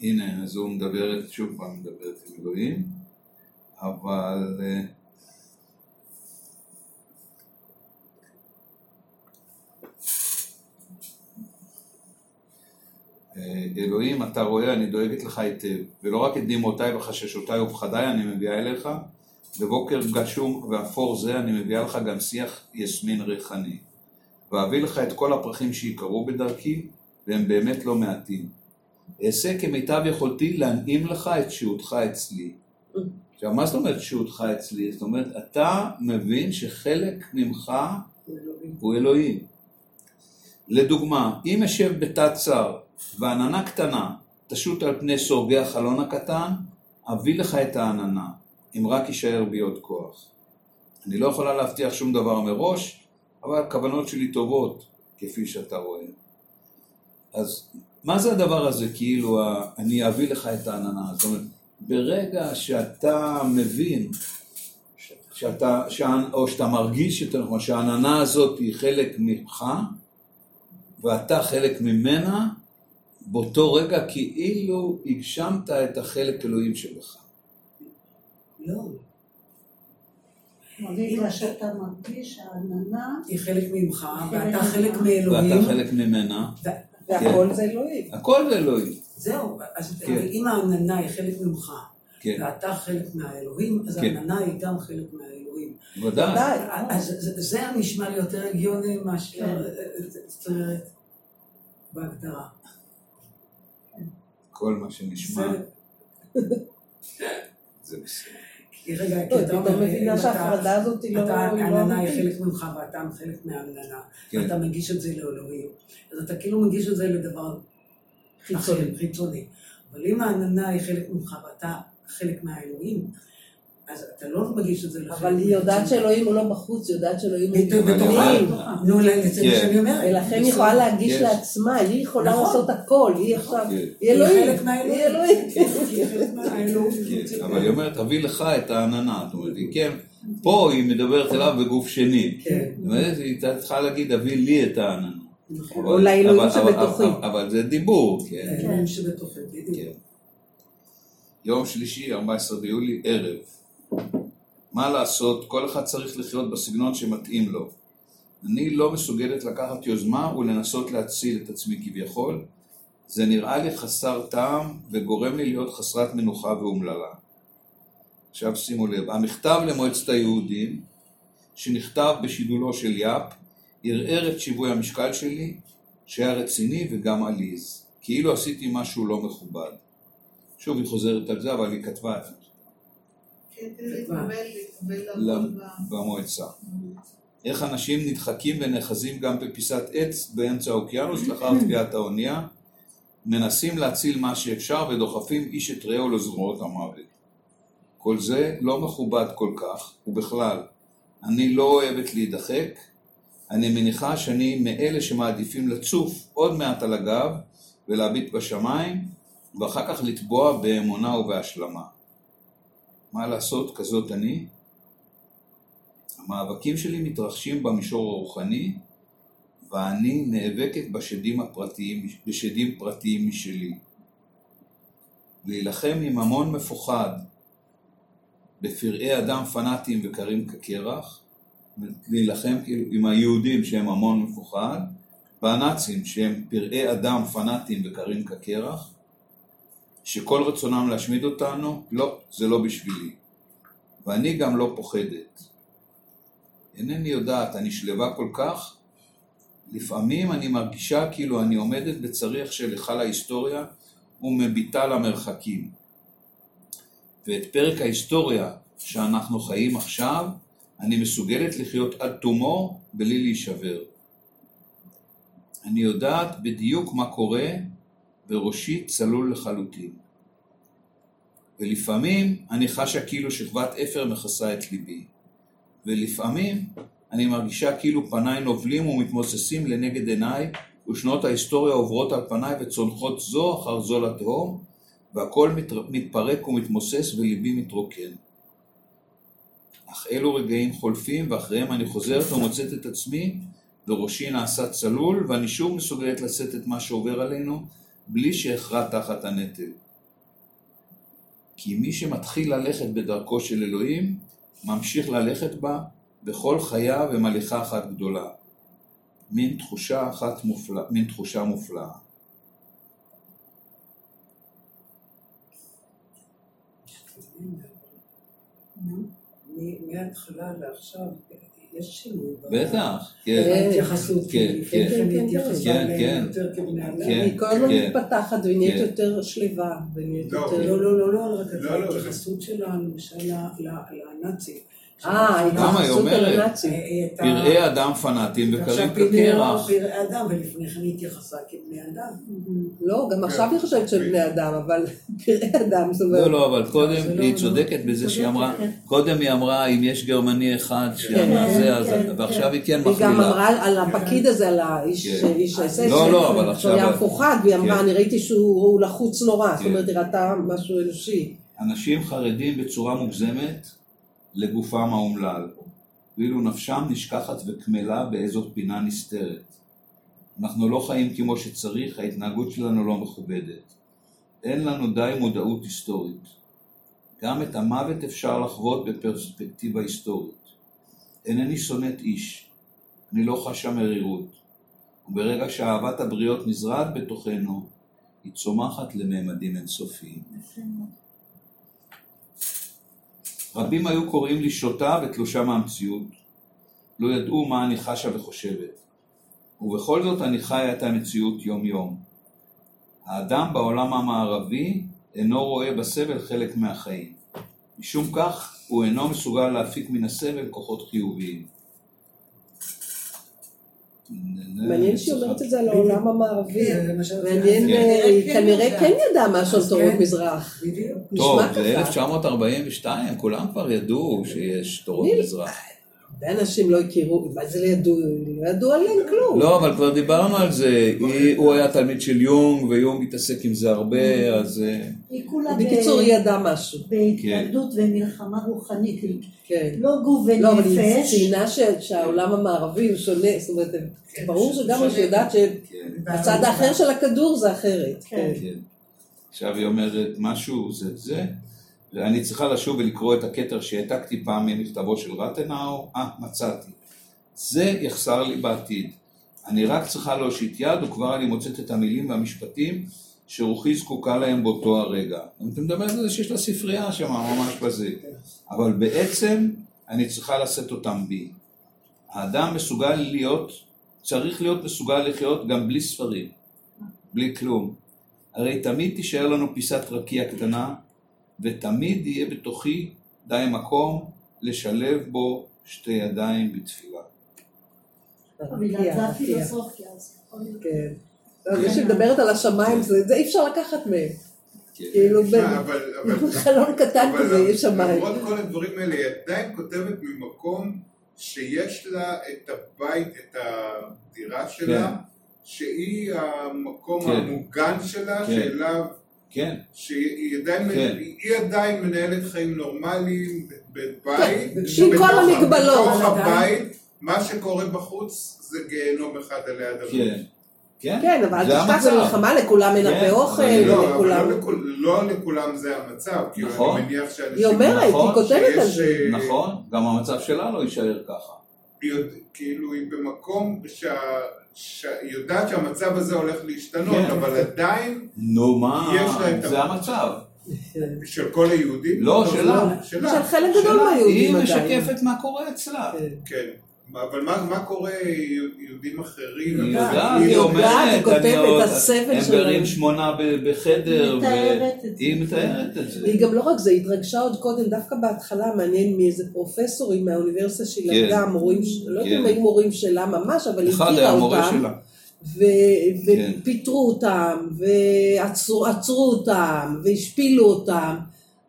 הנה, אז הוא מדברת, שוב פעם מדברת עם אלוהים, אבל... אלוהים, אתה רואה, אני דואגת לך היטב, ולא רק את דמעותיי וחששותיי ופחדיי אני מביאה אליך, בבוקר גשום ואפור זה אני מביאה לך גם שיח יסמין ריחני. ואביא לך את כל הפרחים שיקרו בדרכי, והם באמת לא מעטים. אעשה כמיטב יכולתי להנעים לך את שהותך אצלי. עכשיו, מה זאת אומרת שהותך אצלי? זאת אומרת, אתה מבין שחלק ממך הוא אלוהים. לדוגמה, אם אשב בתת צר ועננה קטנה תשוט על פני סורגי החלון הקטן, אביא לך את העננה, אם רק יישאר בי עוד כוח. אני לא יכולה להבטיח שום דבר מראש, אבל הכוונות שלי טובות, כפי שאתה רואה. אז מה זה הדבר הזה, כאילו, אני אביא לך את העננה? זאת אומרת, ברגע שאתה מבין, שאתה, או שאתה מרגיש יותר נכון, שהעננה הזאת היא חלק ממך, ואתה חלק ממנה, באותו רגע כאילו הגשמת את החלק אלוהים שבך. לא, בגלל שאתה מרגיש שהעננה, היא חלק ממך, ואתה חלק. מאלוהים. ואתה חלק ממנה, והכל זה אלוהים. הכל זה אלוהים. זהו, אז כן. אם העננה היא חלק ממך, כן, ואתה חלק מהאלוהים, אז כן. העננה היא גם חלק מהאלוהים. ודאי. ודאי. אז זה- נשמע לי יותר הגיוני מאשר, כן. זאת אומרת, בהגדרה. כל מה שנשמע זה- זה בסדר. כי רגע, לא, כי אתה מבינה שההפרדה הזאת היא לא אתה, היא לא העננה היא. חלק ממך ואתה חלק מהעננה, כן. ואתה מגיש את זה לאלוהים, אז אתה כאילו מגיש את זה לדבר חיצוני. חיצוני. אבל אם העננה היא חלק ממך ואתה חלק מהאלוהים, אז אתה לא מגיש את זה לחלק אבל היא יודעת. שאלוהים הוא לא בחוץ, היא יודעת שאלוהים הוא בתוכה. בפנים. נו, זה מה כן. שאני אומרת. ולכן היא יכולה להגיש יש. לעצמה, היא יכולה נכון. לעשות הכל, היא עכשיו, כן. היא אלוהים. היא אלוהים. היא חלק מהאלוהים. כן, אבל היא אומרת, תביא לך את העננה. זאת אומרת, היא כן, פה היא מדברת אליו בגוף שני. כן. זאת אומרת, היא צריכה להגיד, תביא לי את העננה. נכון. אבל- או לאלוהים שבתוכי. אבל- זה דיבור, כן. האלוהים שבתוכי, בדיוק. כן. יום שלישי, 14 ביולי, ערב. מה לעשות, כל אחד צריך לחיות בסגנון שמתאים לו. אני לא מסוגלת לקחת יוזמה ולנסות להציל את עצמי כביכול. זה נראה לי חסר טעם וגורם לי להיות חסרת מנוחה ואומללה. עכשיו שימו לב, המכתב למועצת היהודים, שנכתב בשידולו של יאפ, ערער את שיווי המשקל שלי, שהיה רציני וגם עליז, כאילו עשיתי משהו לא מכובד. שוב היא חוזרת על זה, אבל היא כתבה במועצה. איך אנשים נדחקים ונאחזים גם בפיסת עץ באמצע האוקיינוס לאחר טביעת האונייה, מנסים להציל מה שאפשר ודוחפים איש את רעהו לזרועות המוות. כל זה לא מכובד כל כך, ובכלל, אני לא אוהבת להידחק, אני מניחה שאני מאלה שמעדיפים לצוף עוד מעט על הגב ולהביט בשמיים, ואחר כך לטבוע באמונה ובהשלמה. מה לעשות, כזאת אני? המאבקים שלי מתרחשים במישור הרוחני, ואני נאבקת בשדים הפרטיים, בשדים פרטיים משלי. להילחם עם המון מפוחד בפראי אדם פנאטיים וקרים כקרח, להילחם כאילו עם היהודים שהם המון מפוחד, והנאצים שהם פראי אדם פנאטיים וקרים כקרח, שכל רצונם להשמיד אותנו, לא, זה לא בשבילי. ואני גם לא פוחדת. אינני יודעת, אני שלווה כל כך. לפעמים אני מרגישה כאילו אני עומדת בצריח של היכל ההיסטוריה ומביטה למרחקים. ואת פרק ההיסטוריה שאנחנו חיים עכשיו, אני מסוגלת לחיות עד תומו בלי להישבר. אני יודעת בדיוק מה קורה וראשי צלול לחלוטין. ולפעמים אני חשה כאילו שכבת אפר מכסה את ליבי. ולפעמים אני מרגישה כאילו פניי נובלים ומתמוססים לנגד עיניי ושנות ההיסטוריה עוברות על פניי וצונחות זו אחר זו לתהום והכל מת, מתפרק ומתמוסס וליבי מתרוקן. אך אלו רגעים חולפים ואחריהם אני חוזרת ומוצאת את עצמי וראשי נעשה צלול ואני שוב מסוגלת לשאת את מה שעובר עלינו בלי שאכרע תחת הנטל. כי מי שמתחיל ללכת בדרכו של אלוהים ממשיך ללכת בה בכל חייו עם הליכה אחת גדולה. מין תחושה אחת מופלאה, מין תחושה מופלאה. מההתחלה לעכשיו, יש שינוי. בטח, כן, כן, כי לפני כן, כן כן, כן, כן. אדם. כן. היא כל הזמן כן. מתפתחת והיא נהיית כן. יותר שלווה ונהיית לא, יותר... לא, לא, לא, לא, רק לא, לא. ההתייחסות ל- לנאצים. אה, היא אומרת? אה, פראי אדם פנאטים וקרים כקרח. פראי אדם, ולפני כן היא התייחסה כבני אדם. לא, גם עכשיו היא חושבת שהם בני אדם, אבל פראי אדם, זאת אומרת... לא, לא, אבל קודם זה לא- היא לא- צודקת בזה שהיא אמרה, כן. קודם היא אמרה אם יש גרמני אחד שאמר כן, זה, אז- כן, ועכשיו היא כן היא גם מכלילה. אמרה על הפקיד הזה, על האיש כן. איש האס לא, לא, אבל עכשיו- היה מפוחד, והיא אמרה, כן. אני ראיתי שהוא לחוץ נורא, זאת כן. אומרת, היא ראתה משהו אנושי. אנשים חרדים בצורה מוגזמת לגופם האומלל, ואילו נפשם נשכחת וקמלה באיזו פינה נסתרת. אנחנו לא חיים כמו שצריך, ההתנהגות שלנו לא מכובדת. אין לנו די מודעות היסטורית. גם את המוות אפשר לחוות בפרספקטיבה היסטורית. אינני שונאת איש, אני לא חשה מרירות, וברגע שאהבת הבריות נזרעת בתוכנו, היא צומחת לממדים אינסופיים. רבים היו קוראים לי שוטה ותלושה מהמציאות. לא ידעו מה אני חשה וחושבת. ובכל זאת אני חיה את המציאות יום-יום. האדם בעולם המערבי אינו רואה בסבל חלק מהחיים. משום כך הוא אינו מסוגל להפיק מן הסבל כוחות חיוביים. מעניין שהיא אומרת את זה על העולם המערבי. כן, שרציתי מעניין, להגיד. אה, היא כן כנראה. כן ידעה משהו על תורות כן. מזרח. בדיוק. טוב, זה ככה. 1942, כולם כבר ידעו שיש תורות מזרח. הרבה אנשים לא הכירו, מה זה לא ידעו? לא ידעו עליהם כלום. לא, אבל כבר דיברנו על זה. היא- הוא היה תלמיד של יונג, ויונג התעסק עם זה הרבה, אז... אה, היא בקיצור, היא ידעה משהו. בהתנגדות ומלחמה רוחנית, היא כן. לא גוף לא, אבל היא ונפש. ציינה שהעולם המערבי הוא שונה, זאת אומרת, כן, ברור שגם. שהיא יודעת כן, שהצד האחר של הכדור זה אחרת. כן. כן. כן. עכשיו היא אומרת משהו, זה זה, ואני צריכה לשוב ולקרוא את הכתר שהעתקתי פעם ממכתבו של רטנאו, אה, מצאתי. זה יחסר לי בעתיד. אני רק צריכה להושיט יד, וכבר אני מוצאת את המילים והמשפטים שרוחי זקוקה להם באותו הרגע. אתה מדבר על זה שיש לה ספרייה שם, ממש בזה. אבל בעצם אני צריכה לשאת אותם בי. האדם מסוגל להיות, צריך להיות מסוגל לחיות גם בלי ספרים, בלי כלום. הרי תמיד תישאר לנו פיסת רקיע קטנה, ותמיד יהיה בתוכי די מקום לשלב בו שתי ידיים בתפילה. בגלל זה הפילוסופיה, אז יכול להיות. כן. לא, זה שמדברת על השמיים, זה אי אפשר לקחת מהם. כן. כאילו, תשמע, אבל- אבל- בחלון קטן אבל כזה יש שמיים. למרות כל הדברים האלה, היא עדיין כותבת ממקום שיש לה את הבית, את הדירה שלה, שהיא המקום כן. המוגן שלה, כן. שאליו, כן, שהיא עדיין, כן. היא עדיין מנהלת חיים נורמליים בבית, כן, עם כל המגבלות. בתוך עדיין- הבית, מה שקורה בחוץ זה גיהנום אחד על יד השני. כן. כן, כן, אבל זה אל תשכח, זה המצב. מלחמה, לכולם אין כן, הרבה אוכל, אבל לא, לכולם... לא לא לכולם זה המצב, נכון. אני מניח שאנשים... היא אומרת, נכון, היא כותבת על זה. אה, נכון, גם המצב שלה לא יישאר ככה. כאילו היא במקום שה- שהיא יודעת שהמצב הזה הולך להשתנות, כן. אבל עדיין נו מה, יש לה את זה המצב. של כל היהודים. לא, שלה. שלה. של חלק גדול מהיהודים היא עדיין. משקפת מה קורה אצלה. כן. כן. אבל מה מה קורה יהודים אחרים? היא אחרים? יודעת, היא היא אומרת, היא כותבת, עוד- הסבל הם שלהם. גרים שמונה בחדר, היא מתארת את זה. והיא מתארת את זה. והיא גם לא רק זה, היא התרגשה עוד קודם, דווקא בהתחלה, מעניין מאיזה פרופסורים מהאוניברסיטה של כן. ילדה, מורים, לא יודעת אם כן. היו מורים שלה ממש, אבל היא אחד הכירה היה מורה אותם, שלה. ו- כן. ופיטרו אותם, ועצרו עצרו אותם, והשפילו אותם.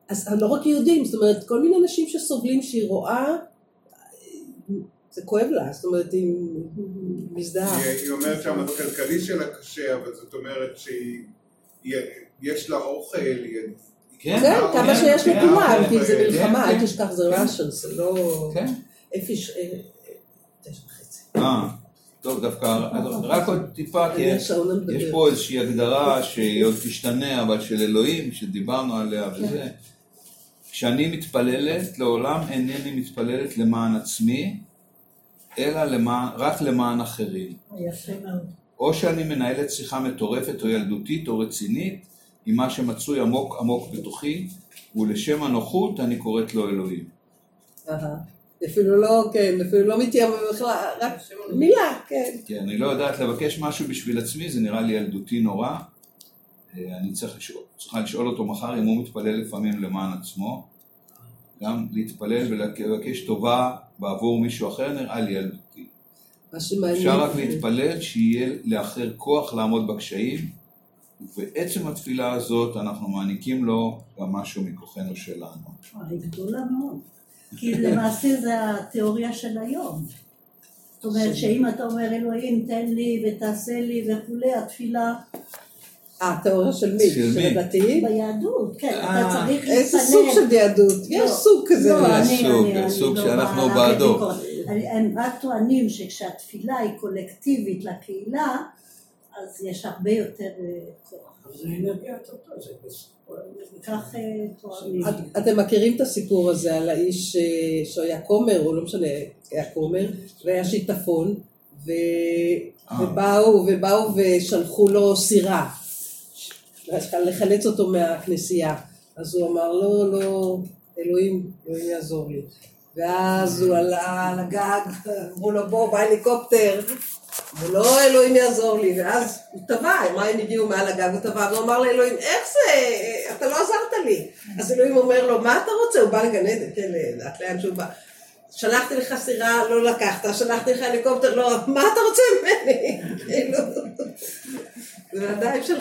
אז לא רק יהודים, זאת אומרת, כל מיני אנשים שסובלים שהיא רואה, זה כואב לה, זאת אומרת, היא מזדהה. היא אומרת שהמצב הכלכלי שלה קשה, אבל זאת אומרת שיש לה אוכל, היא... כן, כן, כמה כן, שיש כן, לכולם, כן, כי זה מלחמה. אל תשכח, זה ראשן, זה לא... כן. איפה יש... אה, תשע וחצי. אה, טוב, דווקא רק עוד טיפה, כי המדבר. יש פה איזושהי הגדרה שהיא עוד תשתנה, אבל של אלוהים, שדיברנו עליה וזה. כשאני מתפללת, לעולם אינני מתפללת למען עצמי, אלא למען, רק למען אחרים. יפה מאוד. או שאני מנהלת שיחה מטורפת או ילדותית או רצינית עם מה שמצוי עמוק עמוק בתוכי, ולשם הנוחות אני קוראת לו אלוהים. אפילו לא, כן, אפילו לא מתיימר בכלל, רק מילה, כן. כי אני לא יודעת לבקש משהו בשביל עצמי, זה נראה לי ילדותי נורא. אה, אני צריך לשאול, צריכה לשאול אותו מחר אם הוא מתפלל לפעמים למען עצמו. גם להתפלל ולבקש טובה בעבור מישהו אחר נראה לי ילדותי. אפשר רק להתפלל שיהיה לאחר כוח לעמוד בקשיים, ובעצם התפילה הזאת אנחנו מעניקים לו גם משהו מכוחנו שלנו. היא גדולה מאוד. כי למעשה זה התיאוריה של היום. זאת אומרת שאם אתה אומר אלוהים תן לי ותעשה לי וכולי, התפילה אה, תיאוריה של מי? של? הדתיים? ביהדות, כן, אה, אתה צריך איזה להתפלל. סוג של יהדות? יש לא, סוג כזה. לא, יש אני- סוג, אני- יש אני סוג לא שאנחנו בעדו. הם רק טוענים שכשהתפילה היא קולקטיבית לקהילה, אז יש הרבה יותר אה, כוח. זה אנרגיית אותו, זה בסדר. כך אה, טוענים. אתם מכירים את הסיפור הזה על האיש אה, שהיה כומר, או לא משנה, היה כומר, והיה שיטפון. אה. ובאו ושלחו לו סירה, לחלץ אותו מהכנסייה. אז הוא אמר, לא, לא, אלוהים, אלוהים יעזור לי. ואז הוא עלה על הגג, אמרו לו, בוא, בהליקופטר. ולא אלוהים יעזור לי, ואז הוא טבע, המים הגיעו מעל הגג, הוא טבע, והוא אמר לאלוהים, איך זה, אתה לא עזרת לי. אז אלוהים אומר לו, מה אתה רוצה? הוא בא לגן עדן, כן, לאט לאן שהוא בא. שלחתי לך סירה, לא לקחת, שלחתי לך הליקופטר, לא, מה אתה רוצה ממני? כאילו, זה בידיים שלך.